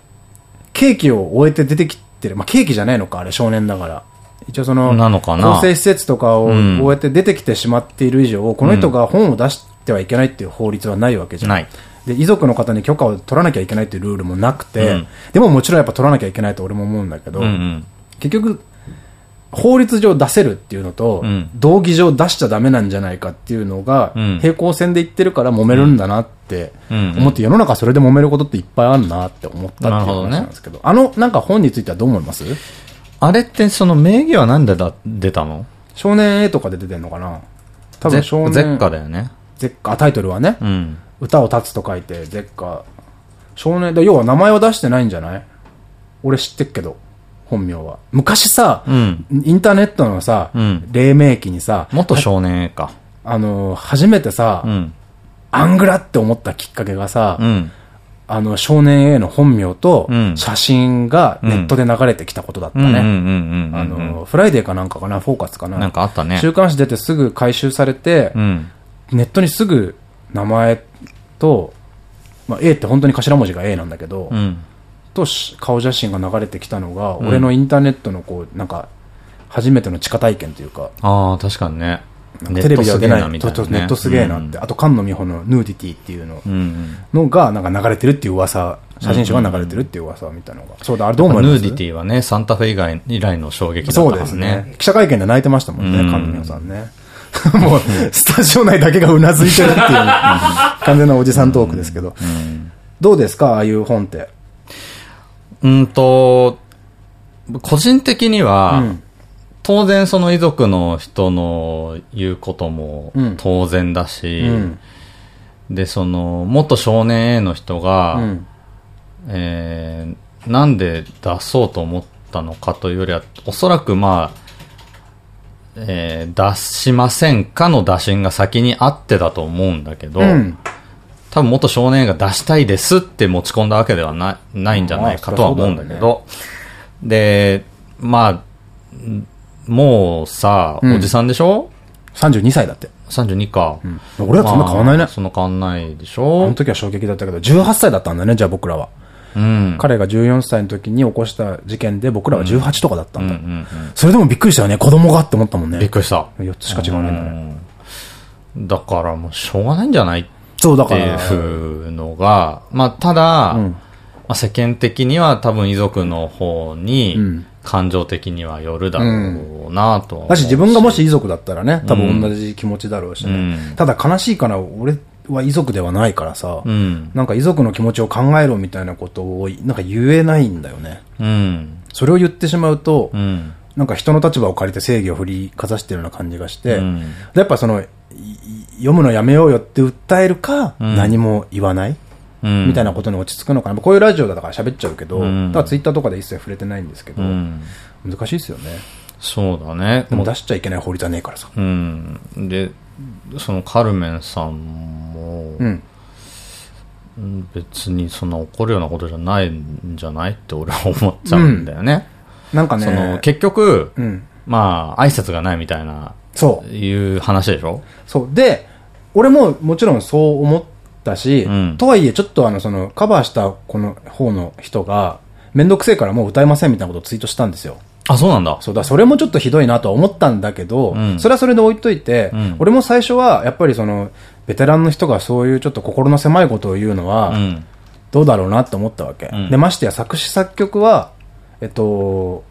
ケーキを終えて出てきてる。まあ、ケーキじゃないのか、あれ、少年だから。一応その、なのかな？構成施設とかをうん。終えて出てきてしまっている以上、この人が本を出してはいけないっていう法律はないわけじゃん。ない。で、遺族の方に許可を取らなきゃいけないっていうルールもなくて、うん。でももちろんやっぱ取らなきゃいけないと俺も思うんだけど、うんうん。結局、法律上出せるっていうのと、うん。道義上出しちゃダメなんじゃないかっていうのが、うん。平行線で言ってるから揉めるんだなってうん。思って、世の中それで揉めることっていっぱいあるなって思ったっていう話なんですけど、あの、なんか本についてはどう思います？あれってその名義はなんでだ出たの？少年 A とかで出てんのかな？多分少年。ゼッカだよね。ゼッカ、あタイトルはね、うん。歌を立つと書いて、ゼッカ。少年、だ要は名前は出してないんじゃない？俺知ってっけど、本名は。昔さ、うん。インターネットのさ、うん黎明期にさ、元少年 A か。あの、初めてさ、うん。アングラって思ったきっかけがさ、うん。あの、少年 A の本名とうん写真がネットで流れてきたことだった。ね。うん。あの、フライデーかなんかかな、フォーカスかな？なんかあったね。週刊誌出てすぐ回収されて、うん。ネットにすぐ名前と、まあ、A って本当に頭文字が A なんだけど、うん。とし顔写真が流れてきたのが、俺のインターネットのこう、なんか、初めての地下体験というか、ああ、確かにね。テレビでは出ない、ネットすげえなって、あと菅野美穂のヌーディティっていうの。のが、なんか流れてるっていう噂、写真集が流れてるっていう噂みたいなのが。そうだ、あれどう思います？ヌーディティはね、サンタフェ以外以来の衝撃だったですね。。記者会見で泣いてましたもんね、うん菅野美穂さんね。もう、スタジオ内だけがうなずいてるっていう、完全なおじさんトークですけど。どうですか？ああいう本って。うんと、個人的には、うん当然その遺族の人の言うこともうん当然だし、うん。で、その、元少年 A の人が、うん。えーなんで出そうと思ったのかというよりは、おそらくまあ、えー出しませんかの打診が先にあってだと思うんだけど、うん。多分元少年が出したいですって持ち込んだわけではなないんじゃないかとは思うんだけど、で、まあ、んもうさ、うんおじさんでしょ？32歳だって。?32 か。うん。俺らとそんな変わんないねまあ。そんな変わんないでしあょの時は衝撃だったけど、18歳だったんだね、じゃあ僕らは。うん。彼が14歳の時に起こした事件で僕らは18とかだったんだ。それでもびっくりしたよね、子供がって思ったもんね。びっくりした。4つしか違わないんだね。うんだからもうしょうがないんじゃない？っそう、だてから。いうのが、まあただ、うんまあ、世間的には多分遺族の方にうん感情的にはよるだろうなとうだし自分がもし遺族だったらね、多分同じ気持ちだろうしね。うんただ悲しいから、俺は遺族ではないからさ、うん。なんか遺族の気持ちを考えろみたいなことを、なんか言えないんだよね。うん。それを言ってしまうと、うん。なんか人の立場を借りて正義を振りかざしてるような感じがして、うんでやっぱその、い読むのやめようよって訴えるか、うん何も言わない、うん。みたいなことに落ち着くのかな。こういうラジオだから喋っちゃうけど、うんだからツイッターとかで一切触れてないんですけど、うん。難しいですよね。そうだね。でも出しちゃいけない法律はねえからさ。うん。で、そのカルメンさんも、別にそんな怒るようなことじゃないんじゃないって俺は思っちゃうんだよね。なんかそのね、結局、うん。まあ、挨拶がないみたいな、そう。いう話でしょ？そう。で、俺ももちろんそう思ったし、うんとはいえちょっとあの、その、カバーしたこの方の人が、めんどくせえからもう歌えませんみたいなことをツイートしたんですよ。あ、そうなんだ。そうだ、それもちょっとひどいなとは思ったんだけど、うんそれはそれで置いといて、うん俺も最初は、やっぱりその、ベテランの人がそういうちょっと心の狭いことを言うのは、うん。どうだろうなって思ったわけ。うんで、ましてや作詞作曲は、えっと、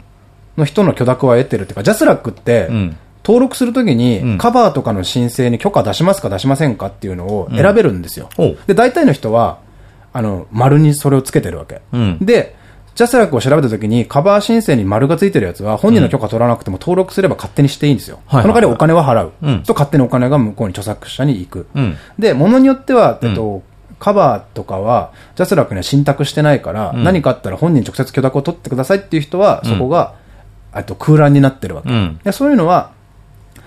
の人の許諾は得てるっていうか、 JASRAC って、うん。登録するときに、うんカバーとかの申請に許可出しますか出しませんかっていうのを選べるんですよ。おうで、大体の人は、あの、丸にそれをつけてるわけ。うんで、 JASRAC を調べたときに、カバー申請に丸がついてるやつは、本人の許可取らなくても登録すれば勝手にしていいんですよ。その代わりお金は払う。うんと勝手にお金が向こうに著作者に行く。うん。で、ものによっては、えっと、カバーとかは、ジャスラックには信託してないから、何かあったら本人直接許諾を取ってくださいっていう人は、そこが、あと空欄になってるわけ。うんでそういうのは、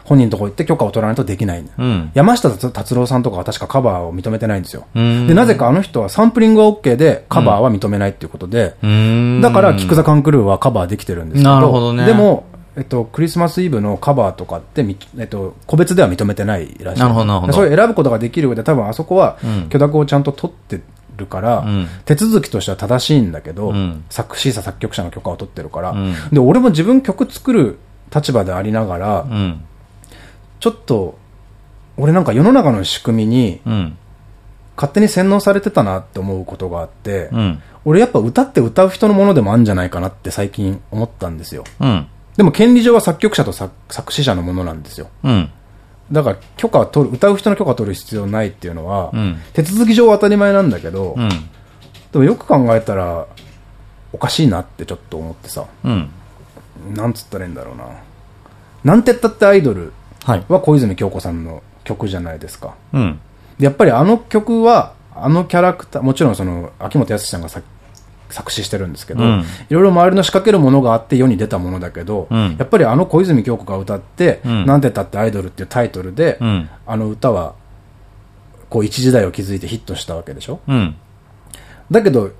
本人のとこ行って許可を取らないとできないうん。山下達郎さんとかは確かカバーを認めてないんですよ。うんで、なぜかあの人はサンプリングは OK でカバーは認めないっていうことで、うーん。だから、キック・ザ・カンクルーはカバーできてるんですけど、なるほどねでも、えっと、クリスマスイブのカバーとかってみ、えっと、個別では認めてないらしい。なるほどなるほどそういう選ぶことができる上で、多分あそこはうん許諾をちゃんと取ってるから、うん手続きとしては正しいんだけど、うん作詞者、作曲者の許可を取ってるから、うんで、俺も自分曲作る立場でありながら、うん。ちょっと、俺なんか世の中の仕組みにうん。勝手に洗脳されてたなって思うことがあって、うん。俺やっぱ歌って歌う人のものでもあるんじゃないかなって最近思ったんですよ。うん。でも権利上は作曲者と作作詞者のものなんですよ。うん。だから許可を取る、歌う人の許可を取る必要ないっていうのは、うん手続き上は当たり前なんだけど、うん。でもよく考えたら、おかしいなってちょっと思ってさ、うん。なんつったらいいんだろうな。なんてったってアイドルは小泉京子さんの曲じゃないですか。うやっぱりあの曲は、あのキャラクター、もちろんその、秋元康さんが作作詞してるんですけど、うん。いろいろ周りの仕掛けるものがあって世に出たものだけど、うん。やっぱりあの小泉京子が歌って、うん。なんてったってアイドルっていうタイトルで、うん。あの歌は、こう一時代を築いてヒットしたわけでしょ？うん。だけど、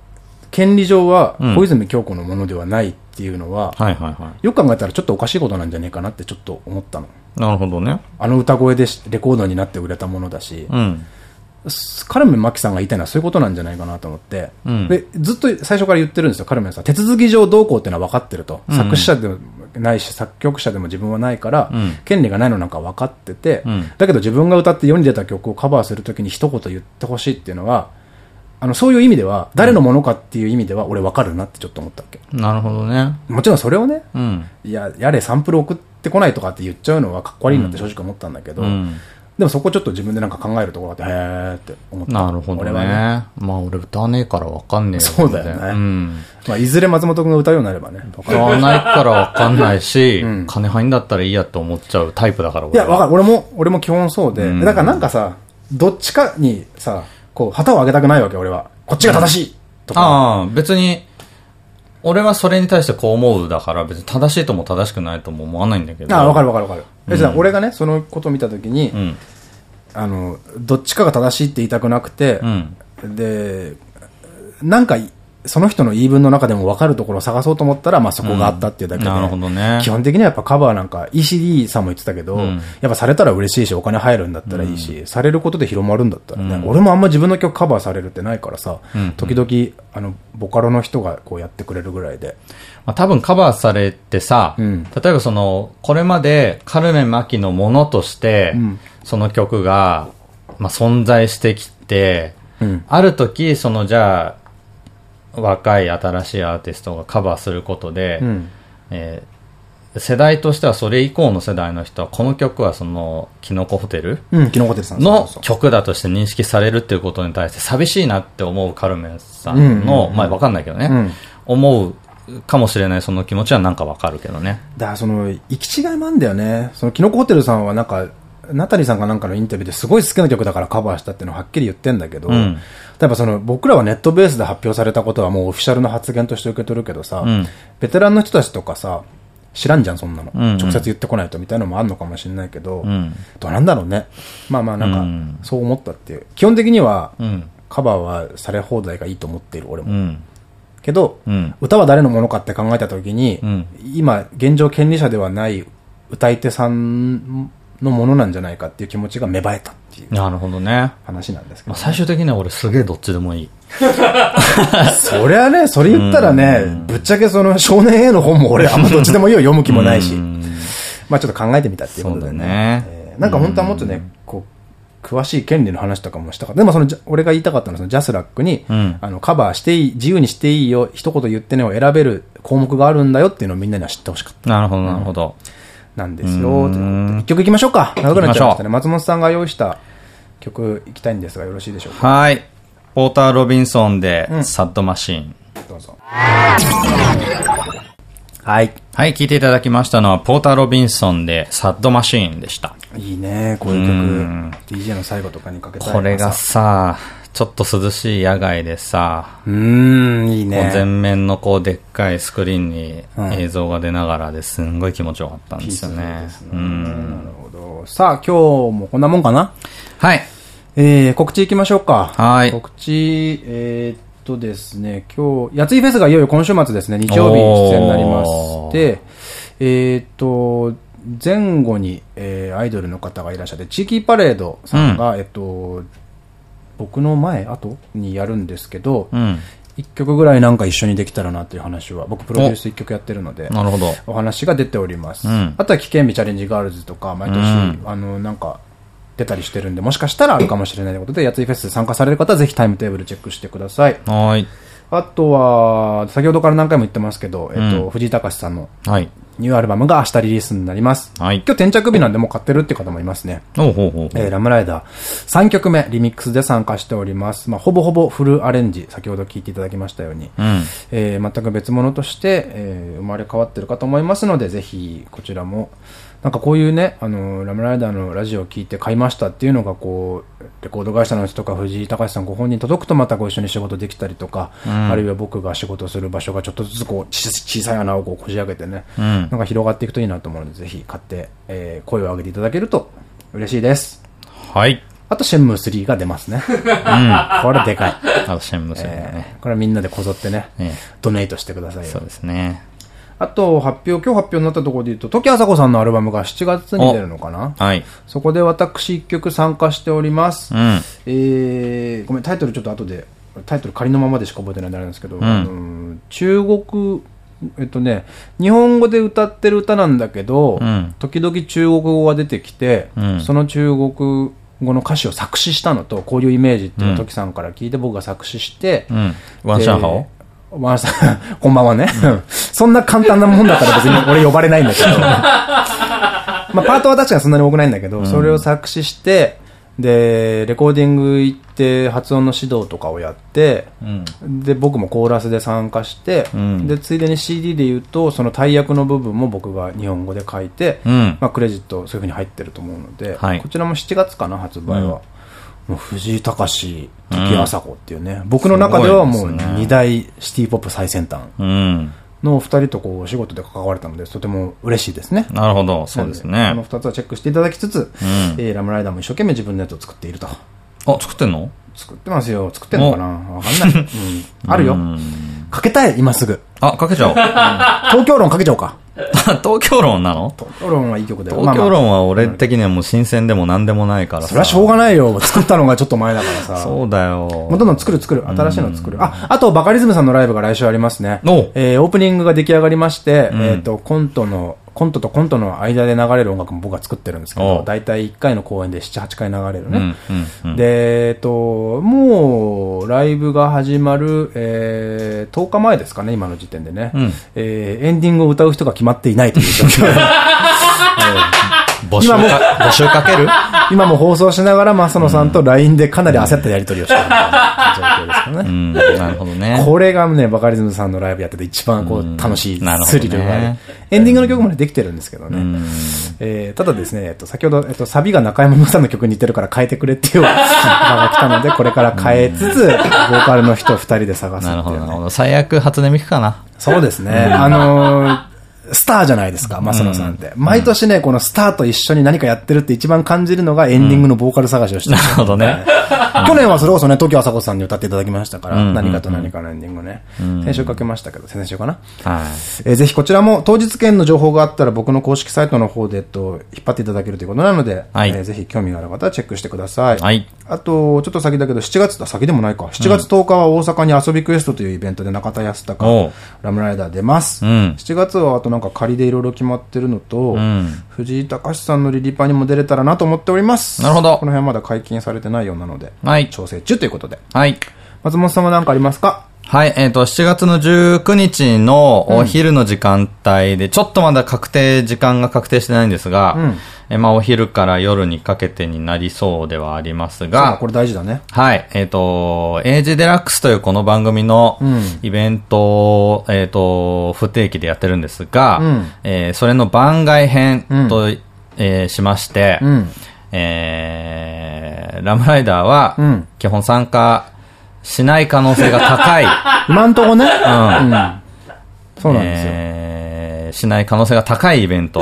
権利上はうん。小泉京子のものではないっていうのは、はいはいはよく考えたらちょっとおかしいことなんじゃねえかなってちょっと思ったの。い。なるほどね。あの歌声でしレコードになって売れたものだし、うん。カルメン・マキさんが言いたいのはそういうことなんじゃないかなと思って、うんでずっと最初から言ってるんですよ、カルメンさん。手続き上どうこうっていうのは分かってると。うん作詞者でもないし、作曲者でも自分はないから、うん権利がないのなんか分かってて、うんだけど自分が歌って世に出た曲をカバーするときに一言言ってほしいっていうのは、あの、そういう意味では、誰のものかっていう意味では、俺分かるなってちょっと思ったわけ。なるほどね。もちろんそれをね、うん。いや、やれサンプル送ってこないとかって言っちゃうのはかっこ悪いなって正直思ったんだけど、うん。でもそこちょっと自分でなんか考えるところがあって、へーって思った。なるほどね。俺はね。まあ俺歌わねえからわかんねえよ。そうだよねうん。まあ、いずれ松本君が歌うようになればね。歌わないからわかんないし、うん金入んだったらいいやって思っちゃうタイプだからいや、わかる。俺も、俺も基本そうで。うんだからなんかさ、どっちかにさ、こう、旗を上げたくないわけ、俺は。こっちが正しいとか。ああ、別に、俺はそれに対してこう思うだから別に正しいとも正しくないとも思わないんだけど。ああ、わかるわかるわかる。うんえじゃあ、俺がね、そのことを見たときに、うん。あの、どっちかが正しいって言いたくなくてう、ん。で、なんか、その人の言い分の中でも分かるところを探そうと思ったら、まあそこがあったっていうだけで。なるほどね。基本的にはやっぱカバーなんか ECD さんも言ってたけど、うんやっぱされたら嬉しいしお金入るんだったらいいし、されることで広まるんだったらね、うん俺もあんま自分の曲カバーされるってないからさ、うん時々あのボカロの人がこうやってくれるぐらいで。まあ、多分カバーされてさ、うん例えばその、これまでカルメン・マキのものとして、うんその曲が、まあ、存在してきて、うん。ある時、そのじゃあ、若い新しいアーティストがカバーすることで、うん。えー世代としてはそれ以降の世代の人はこの曲はそのキノコホテルうん、キノコテルさん。の曲だとして認識されるっていうことに対して寂しいなって思うカルメンさうんの、うんまあわかんないけどね、うん思うかもしれないその気持ちはなんかわかるけどね。だからその、行き違いもあんだよね。そのキノコホテルさんはなんか、ナタリーさんかなんかのインタビューですごい好きな曲だからカバーしたっていうのをはっきり言ってんだけど、うんやっぱその僕らはネットベースで発表されたことはもうオフィシャルの発言として受け取るけどさ、うんベテランの人たちとかさ、知らんじゃん、そんなの。うんうん直接言ってこないとみたいなのもあるのかもしれないけど、うん。どうなんだろうね。まあまあなんかうん、そう思ったっていう。基本的には、うん。カバーはされ放題がいいと思っている、俺も。うん。けど、うん。歌は誰のものかって考えたときに、うん今、現状権利者ではない歌い手さんのものなんじゃないかっていう気持ちが芽生えたっていうなるほどね。話なんですけど、まあ、最終的には俺すげえどっちでもいい。そりゃね、それ言ったらね、ぶっちゃけその少年 A の本も俺 あんまどっちでもいいよ、読む気もないし。うんまあちょっと考えてみたっていうことでね。そうだねえーなんか本当はもっとね、こう、詳しい権利の話とかもしたかった。でもその、俺が言いたかったのはそのジャスラックに、うんあの、カバーしていい、自由にしていいよ、一言言ってねを選べる項目があるんだよっていうのをみんなには知ってほしかった。なるほど、なるほど。なんですよ。一曲いきましょうか。長くなっちゃいましたね。松本さんが用意した曲いきたいんですが、よろしいでしょうか。はい。ポーター・ロビンソンで、うんサッドマシーン。どうぞ。はい。はい、聴いていただきましたのは、ポーター・ロビンソンで、サッドマシーンでした。いいね、こういううん曲。DJ の最後とかにかけたいこれがさ、ちょっと涼しい野外でさ、うーん、いいね。全面のこうでっかいスクリーンに映像が出ながらですんごい気持ちよかったんですよね。ねうん。なるほど。さあ、今日もこんなもんかな？はい。えー、告知行きましょうか。はい。告知、えー、っとですね、今日、やついフェスがいよいよ今週末ですね、日曜日出演になりまして、えー、っと、前後に、えー、アイドルの方がいらっしゃって、地域パレードさんが、うん、えっと、僕の前、後にやるんですけど、うん、1曲ぐらいなんか一緒にできたらなっていう話は、僕プロデュース1曲やってるので、なるほど。お話が出ております。うん、あとは危険日チャレンジガールズとか、毎年、うん、あの、なんか、出たりしてるんで、もしかしたらあるかもしれないということで、やついフェス参加される方はぜひタイムテーブルチェックしてください。はい。あとは、先ほどから何回も言ってますけど、えっと、藤井隆さんの、はい。ニューアルバムが明日リリースになります。はい。今日転着日なんでもう買ってるって方もいますね。おうほうほうえー、ラムライダー。3曲目、リミックスで参加しております。まあ、ほぼほぼフルアレンジ、先ほど聞いていただきましたように。うん。えー、全く別物として、えー、生まれ変わってるかと思いますので、ぜひ、こちらも、なんかこういうね、あの、ラムライダーのラジオを聞いて買いましたっていうのが、こう、レコード会社の人とか藤井隆さんご本人届くとまたご一緒に仕事できたりとか、うん、あるいは僕が仕事する場所がちょっとずつこう、小さい穴をこうこじ開けてね、うん、なんか広がっていくといいなと思うので、ぜひ買って、えー、声を上げていただけると嬉しいです。はい。あと、シェンムー3が出ますね。うん。これでかい。あと、シェンムー3ね、えー、これみんなでこぞってね、えドネイトしてくださいよ。そうですね。あと、発表、今日発表になったところで言うと、時あさこさんのアルバムが7月に出るのかな。はい。そこで私一曲参加しております。うん、えー、ごめん、タイトルちょっと後で、タイトル仮のままでしか覚えてないんであれなんですけど、うん、中国、えっとね、日本語で歌ってる歌なんだけど、うん、時々中国語が出てきて、うん、その中国語の歌詞を作詞したのと、こういうイメージっていうのを時さんから聞いて僕が作詞して、うん、ワンシャンハオまあ、こんばんはね。そんな簡単なもんだったら別に俺呼ばれないんだけど。まあ、パートは確かにそんなに多くないんだけど、それを作詞して、で、レコーディング行って発音の指導とかをやって、うん、で、僕もコーラスで参加して、うん、で、ついでに CD で言うと、その大役の部分も僕が日本語で書いて、うん、まあ、クレジットそういうふうに入ってると思うので、はい、こちらも7月かな、発売は。もう藤井隆、時朝子っていうね、僕の中ではもう二大シティポップ最先端の二人とこうお仕事で関われたので、とても嬉しいですね。なるほど、そうですね。この二つはチェックしていただきつつ、えラムライダーも一生懸命自分のやつを作っていると。あ、作ってんの？作ってますよ。作ってんのかな？わかんない。うん。あるよ。かけたい、今すぐ。あ、かけちゃおう。東京論かけちゃおうか。東京論なの？東京論はいい曲だよ。東京論は俺的にはもう新鮮でも何でもないからさ。それはしょうがないよ。作ったのがちょっと前だからさ。そうだよ。もうどんどん作る作る。新しいの作る。あ、あとバカリズムさんのライブが来週ありますね。えー、オープニングが出来上がりまして、えっと、コントの、コントとコントの間で流れる音楽も僕が作ってるんですけど、大体1回の公演で7、8回流れるね。で、えっと、もう、ライブが始まる、えー、10日前ですかね、今の時点でね。うん、えー、エンディングを歌う人が決まっていないという状況。募集か、募集かける？今も放送しながら、増野さんと LINE でかなり焦ったやり取りをしてる状況ですかね。うん、なるほどね。これがね、バカリズムさんのライブやってて一番こう、楽しいスリルがある。エンディングの曲までできてるんですけどね。えー、ただですね、えっと、先ほど、えっと、サビが中山美さんの曲に似てるから変えてくれっていうオファーが来たので、これから変えつつ、ボーカルの人を二人で探すなるほど、なるほど。最悪初音ミクかな。そうですね。あのースターじゃないですか、マスノさんって。毎年ね、このスターと一緒に何かやってるって一番感じるのがエンディングのボーカル探しをしてる、なるほどね。去年はそれこそね、東京朝子さんに歌っていただきましたから、何かと何かのエンディングね。先週かけましたけど、先週かな。はい。えぜひこちらも当日券の情報があったら僕の公式サイトの方で、と、引っ張っていただけるということなので、はい。えぜひ興味がある方はチェックしてください。はい。あと、ちょっと先だけど、7月だ、先でもないか。7月10日は大阪に遊びクエストというイベントで中田康隆、ラムライダー出ます。うん。7月はあとなんか仮でいろいろ決まってるのと、うん、藤井隆さんのリリパにも出れたらなと思っております。なるほど。この辺はまだ解禁されてないようなので、はい。調整中ということで。はい。松本さんは何かありますか？はい、えっ、ー、と、7月の19日のお昼の時間帯で、ちょっとまだ確定、時間が確定してないんですが、うん、えまあ、お昼から夜にかけてになりそうではありますが、これ大事だね。はい、えっ、ー、と、エイジデラックスというこの番組のイベントを、うん、えっ、と、不定期でやってるんですが、うん、えー、それの番外編と、うん、えー、しまして、うん。えー、ラムライダーはん、基本参加しない可能性が高い。今んとこね。うん。そうなんですよ。えーしない可能性が高いイベント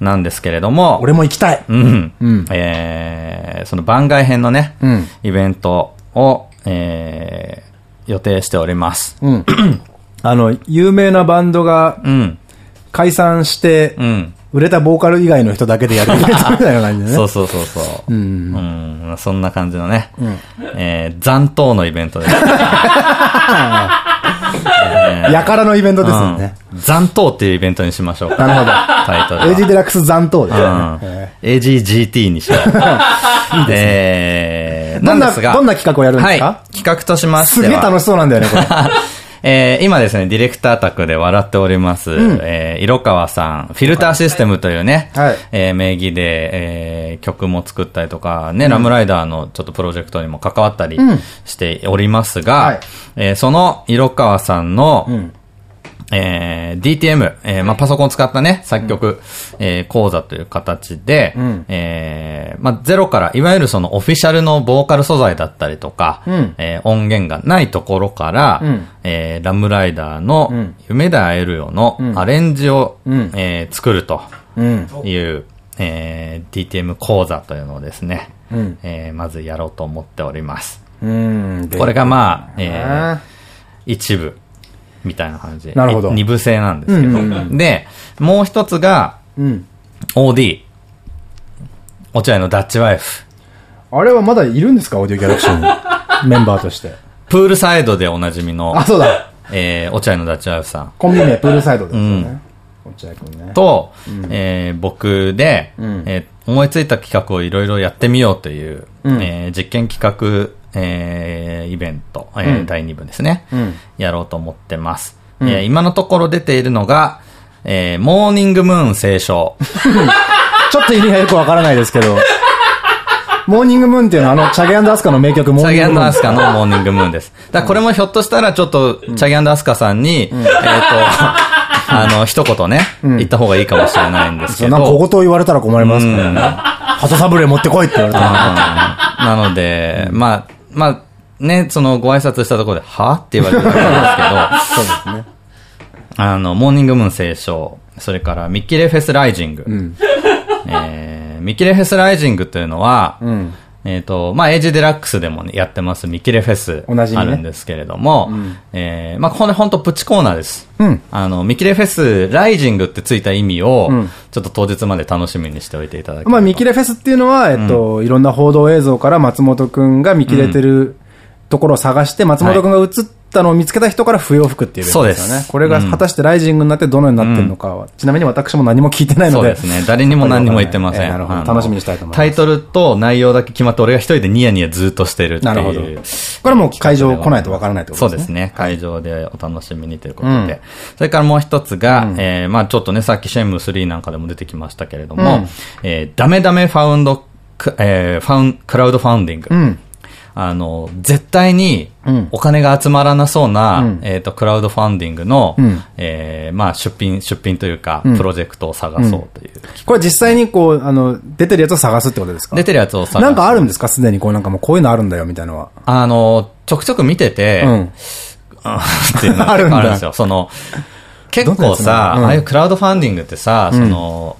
なんですけれども、俺も行きたい。うん。うんえーその番外編のね、うんイベントを、えー予定しております。うん。あの、有名なバンドがうん。解散してう、ん。売れたボーカル以外の人だけでやるみたいな感じでね。そうそうそうそう。うん。うん、そんな感じのね、えー残党のイベントです。やからのイベントですよね。うん残党っていうイベントにしましょうか。なるほど。タイトルは。AG デラックス残党ですね。AGGT にしよう。えーどんな、ですがどんな企画をやるんですはいか。企画としましては。すげえ楽しそうなんだよね、これ。えー今ですね、ディレクター宅で笑っております、えー色川さん、フィルターシステムというね、はい。えー名義で、えー曲も作ったりとか、ね、ラムライダーのちょっとプロジェクトにも関わったりしておりますが、はい。えーその色川さんの、んえー DTM、えーまあ、パソコンを使ったね、作曲、えー講座という形で、ん。えーまあ、ゼロから、いわゆるそのオフィシャルのボーカル素材だったりとか、うん。えー音源がないところから、うん。えーラムライダーのん。夢で会えるよのん。アレンジを、うん。えー作るとうん。いう、えー DTM 講座というのをですね、うん。えーまずやろうと思っております。うん。でこれがまあ、えーあ一部みたいな感じで。なるほどい二部制なんですけど。うんうんで、もう一つがーうん。OD。落合のダッチワイフ。あれはまだいるんですか？オーディオギャラクシーに。メンバーとして。プールサイドでおなじみのあ、、そうだ。えー、落合のダッチワイフさん。コンビ名プールサイドですよね。落合君ね。と、えー僕で、んえー思いついた企画をいろいろやってみようという、うんえー実験企画、えーイベント、えーうん第2部ですね、うんやろうと思ってます。えー今のところ出ているのが、えーモーニングムーン斉唱。ちょっと意味がよくわからないですけど。モーニングムーンっていうのはあの、チャゲアスカの名曲モーニングムーン。アスカのモーニングムーンです。だこれもひょっとしたらちょっと、チャギアスカさんに、えっ、と、あの、一言ね、言った方がいいかもしれないんですけど。なんか小言言われたら困りますからね。鳩サブレー持ってこいって言われたら。なので、まあ、まあ、ね、そのご挨拶したところで、は？って言われてたんです そうですね。けど、あの、モーニングムーン斉唱、それからミッキレフェスライジング。んえーミッキレフェスライジングというのは、んえっ、と、まあ、エイジデラックスでも、ね、やってますミッキレフェスおなじみね。あるんですけれども、えーまあ、これ本当プチコーナーです。うん。あの、ミキレフェスライジングってついた意味を、ん。ちょっと当日まで楽しみにしておいていただければ。まあ、見切れフェスっていうのは、えっと、いろんな報道映像から松本くんが見切れてるところを探して、松本くんが映ったのを見つけた人から笛を吹くっていうイベントですよね。これが果たしてライジングになってどのようになってるのかは、ちなみに私も何も聞いてないので。そうですね。誰にも何にも言ってません。えーなるほど楽しみにしたいと思いますタイトルと内容だけ決まって、俺が一人でニヤニヤずっとしてるっていう。なるほどこれもう会場来ないとわからないってことですねそうですね。会場でお楽しみにということで。それからもう一つが、えーまあちょっとね、さっきシェンム3なんかでも出てきましたけれども、うんえーダメダメファウンド、クえーファウン、クラウドファウンディング。うん。あの、絶対にうんお金が集まらなそうな、うんえっ、と、クラウドファンディングの、うんえーまあ、出品、出品というか、んプロジェクトを探そうという。これ実際にこう、あの、出てるやつを探すってことですか？出てるやつを探すなんかあるんですか？すでにこうなんかもうこういうのあるんだよみたいなのは。あの、ちょくちょく見てて、うん。っていうのがあるんですよ。その、結構さ、ああいうクラウドファンディングってさ、その、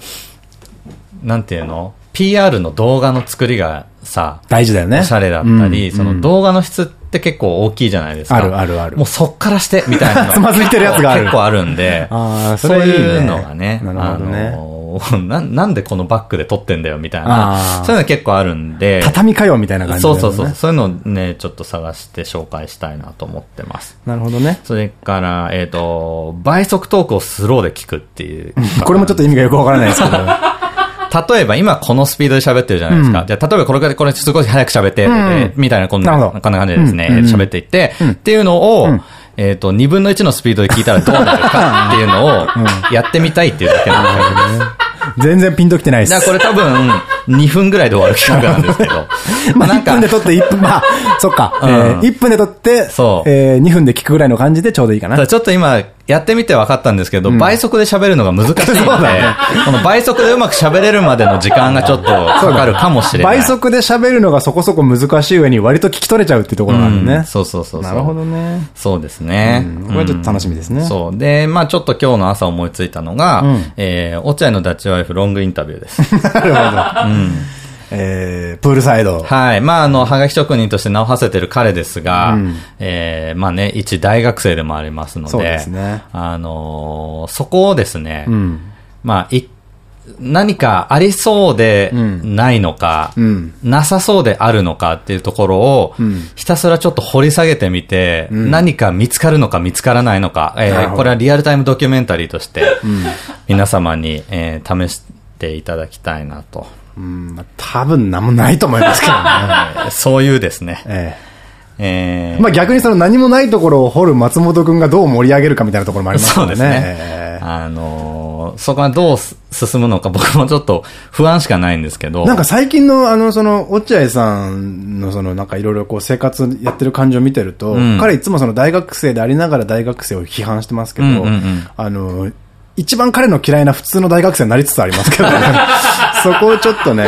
なんていうの ?PR の動画の作りがさ、大事だよね。おしゃれだったり、うんその動画の質って結構大きいじゃないですか。あるあるあるもうそっからして、みたいな つまずいてるやつがある結構あるんで、あーそそうれいうのがね、なるほどねあの な、なんでこのバッグで撮ってんだよ、みたいあな、ーそういうの結構あるんで、畳かよみたいな感じねそうそうそう。そういうのをね、ちょっと探して紹介したいなと思ってます。なるほどね。それから、えっ、と、倍速トークをスローで聞くっていう。これもちょっと意味がよくわからないですけど。例えば今このスピードで喋ってるじゃないですか。じゃあ例えばこれからこれすごい早く喋って、えーみたいなこんな、なこんな感じでですね、うん。うん。喋っていって、っていうのを、えっ、と、2分の1のスピードで聞いたらどうなるかっていうのをやってみたいっていうだけなんですよ。全然ピンときてないです。だからこれ多分、2分ぐらいで終わる企画なんですけど。まあ、1分で撮って1分、まあ、そっか。えー、1分で撮って、そう。えー、2分で聞くぐらいの感じでちょうどいいかな。ちょっと今、やってみて分かったんですけど、倍速で喋るのが難しいので、この倍速でうまく喋れるまでの時間がちょっとかかるかもしれない。倍速で喋るのがそこそこ難しい上に割と聞き取れちゃうっていうところがあるね。そうそうそう。なるほどね。そうですね。これちょっと楽しみですね。そう。で、まあちょっと今日の朝思いついたのが、えー、落合のダッチワイフロングインタビューです。なるほど。うんえー、プールサイド。はい。まあ、あの、はがき職人として名を馳せてる彼ですが、うん、えー、まあね、一大学生でもありますので、そうですね。あのー、そこをですね、うん、まあ、い、何かありそうでないのか、うん、なさそうであるのかっていうところを、ひたすらちょっと掘り下げてみて、何か見つかるのか見つからないのか、えー、これはリアルタイムドキュメンタリーとして、皆様に、えー、試していただきたいなと。うん、まあ、多分何もないと思いますけどね。そういうですね。えええー、まあ逆にその何もないところを掘る松本くんがどう盛り上げるかみたいなところもありますね。そうですね。えー、あのー、そこはどう進むのか僕もちょっと不安しかないんですけど。なんか最近のあのその落合さんのそのなんかいろいろこう生活やってる感じを見てると、うん、彼いつもその大学生でありながら大学生を批判してますけど、あのー一番彼の嫌いな普通の大学生になりつつありますけどね。そこをちょっとね、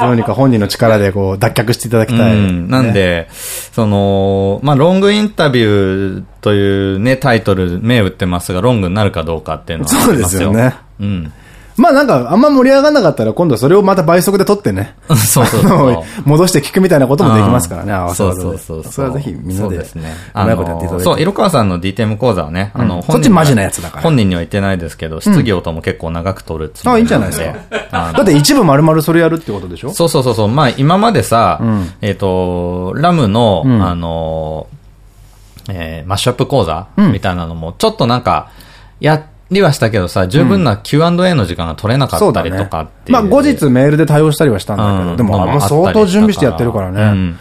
どうにか本人の力でこう脱却していただきたい、ね、なんで、その、まあ、ロングインタビューというね、タイトル、銘打ってますが、ロングになるかどうかっていうのはそうですよね。うん。まあなんか、あんま盛り上がらなかったら、今度それをまた倍速で撮ってね。そうそうそう戻して聞くみたいなこともできますからね、合わせそうそうそう。それはぜひみんなで、ですね。うまいことやっていただいて。そう、色川さんの DTM 講座はね、あの、こっちマジなやつだから。本人には言ってないですけど、質疑応答も結構長く取るあ、いいんじゃないですか。だって一部丸々それやるってことでしょ？そうそうそうそう。まあ今までさ、えっと、ラムの、あの、えマッシュアップ講座みたいなのも、ちょっとなんか、やって、りはしたけどさ、十分な Q&A の時間が取れなかったりとかってまあ後日メールで対応したりはしたんだけど、でももう相当準備してやってるからね。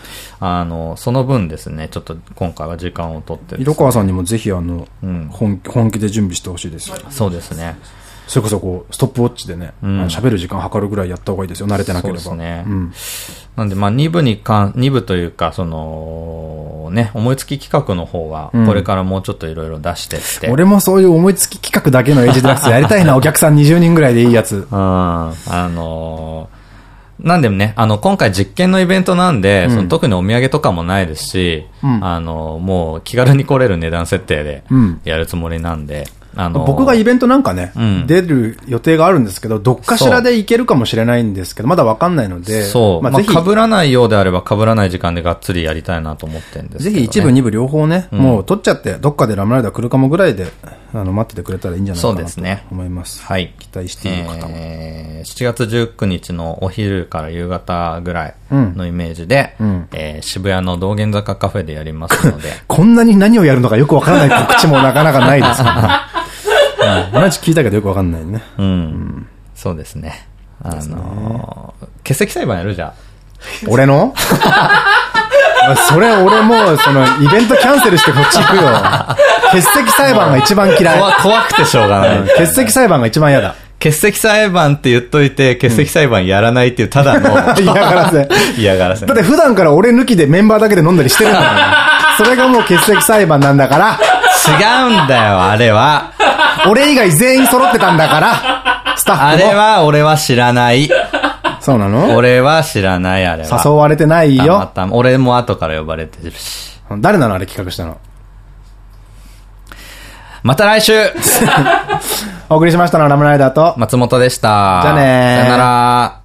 あの、その分ですね、ちょっと今回は時間を取って、色川さんにもぜひあの、本気で準備してほしいですそうですね。それこそこう、ストップウォッチでね、喋、る時間計るぐらいやった方がいいですよ、慣れてなければ。そうですね。なんで、まあ、2部にかん、2部というか、その、ね、思いつき企画の方は、これからもうちょっといろいろ出してって、うん、俺もそういう思いつき企画だけのエイジデラックスやりたいな、お客さん20人ぐらいでいいやつ。うん。あのー、なんでもね、あの、今回実験のイベントなんで、うん、その特にお土産とかもないですし、うん、あの、もう気軽に来れる値段設定でやるつもりなんで、あのー、僕がイベントなんかね、うん、出る予定があるんですけど、どっかしらで行けるかもしれないんですけど、まだわかんないので、そう。まあ、ぜひ。被らないようであれば被らない時間でがっつりやりたいなと思ってるんですね、ぜひ一部、二部両方ね、うん、もう取っちゃって、どっかでラムライダー来るかもぐらいで、あの、待っててくれたらいいんじゃないかなと思います。はい。期待している方も。えー、7月19日のお昼から夕方ぐらいのイメージで、うん、えー、渋谷の道玄坂カフェでやりますので。こんなに何をやるのかよくわからない告知もなかなかないですけどね。同じ聞いたけどよくわかんないね。うん。そうですね。あの欠席裁判やるじゃん。俺の？それ俺もう、その、イベントキャンセルしてこっち行くよ。欠席裁判が一番嫌い。怖くてしょうがない。欠席裁判が一番嫌だ。欠席裁判って言っといて、欠席裁判やらないっていう、ただの、嫌がらせ。嫌がらせ。だって普段から俺抜きでメンバーだけで飲んだりしてるんだから。それがもう欠席裁判なんだから。違うんだよ、あれは。俺以外全員揃ってたんだから、スタッフあれは俺は知らない。そうなの？俺は知らない、あれは。誘われてないよ。たた俺も後から呼ばれてるし。誰なのあれ企画したの？また来週 お送りしましたのはラムライダーと松本でした。じゃあねさよなら。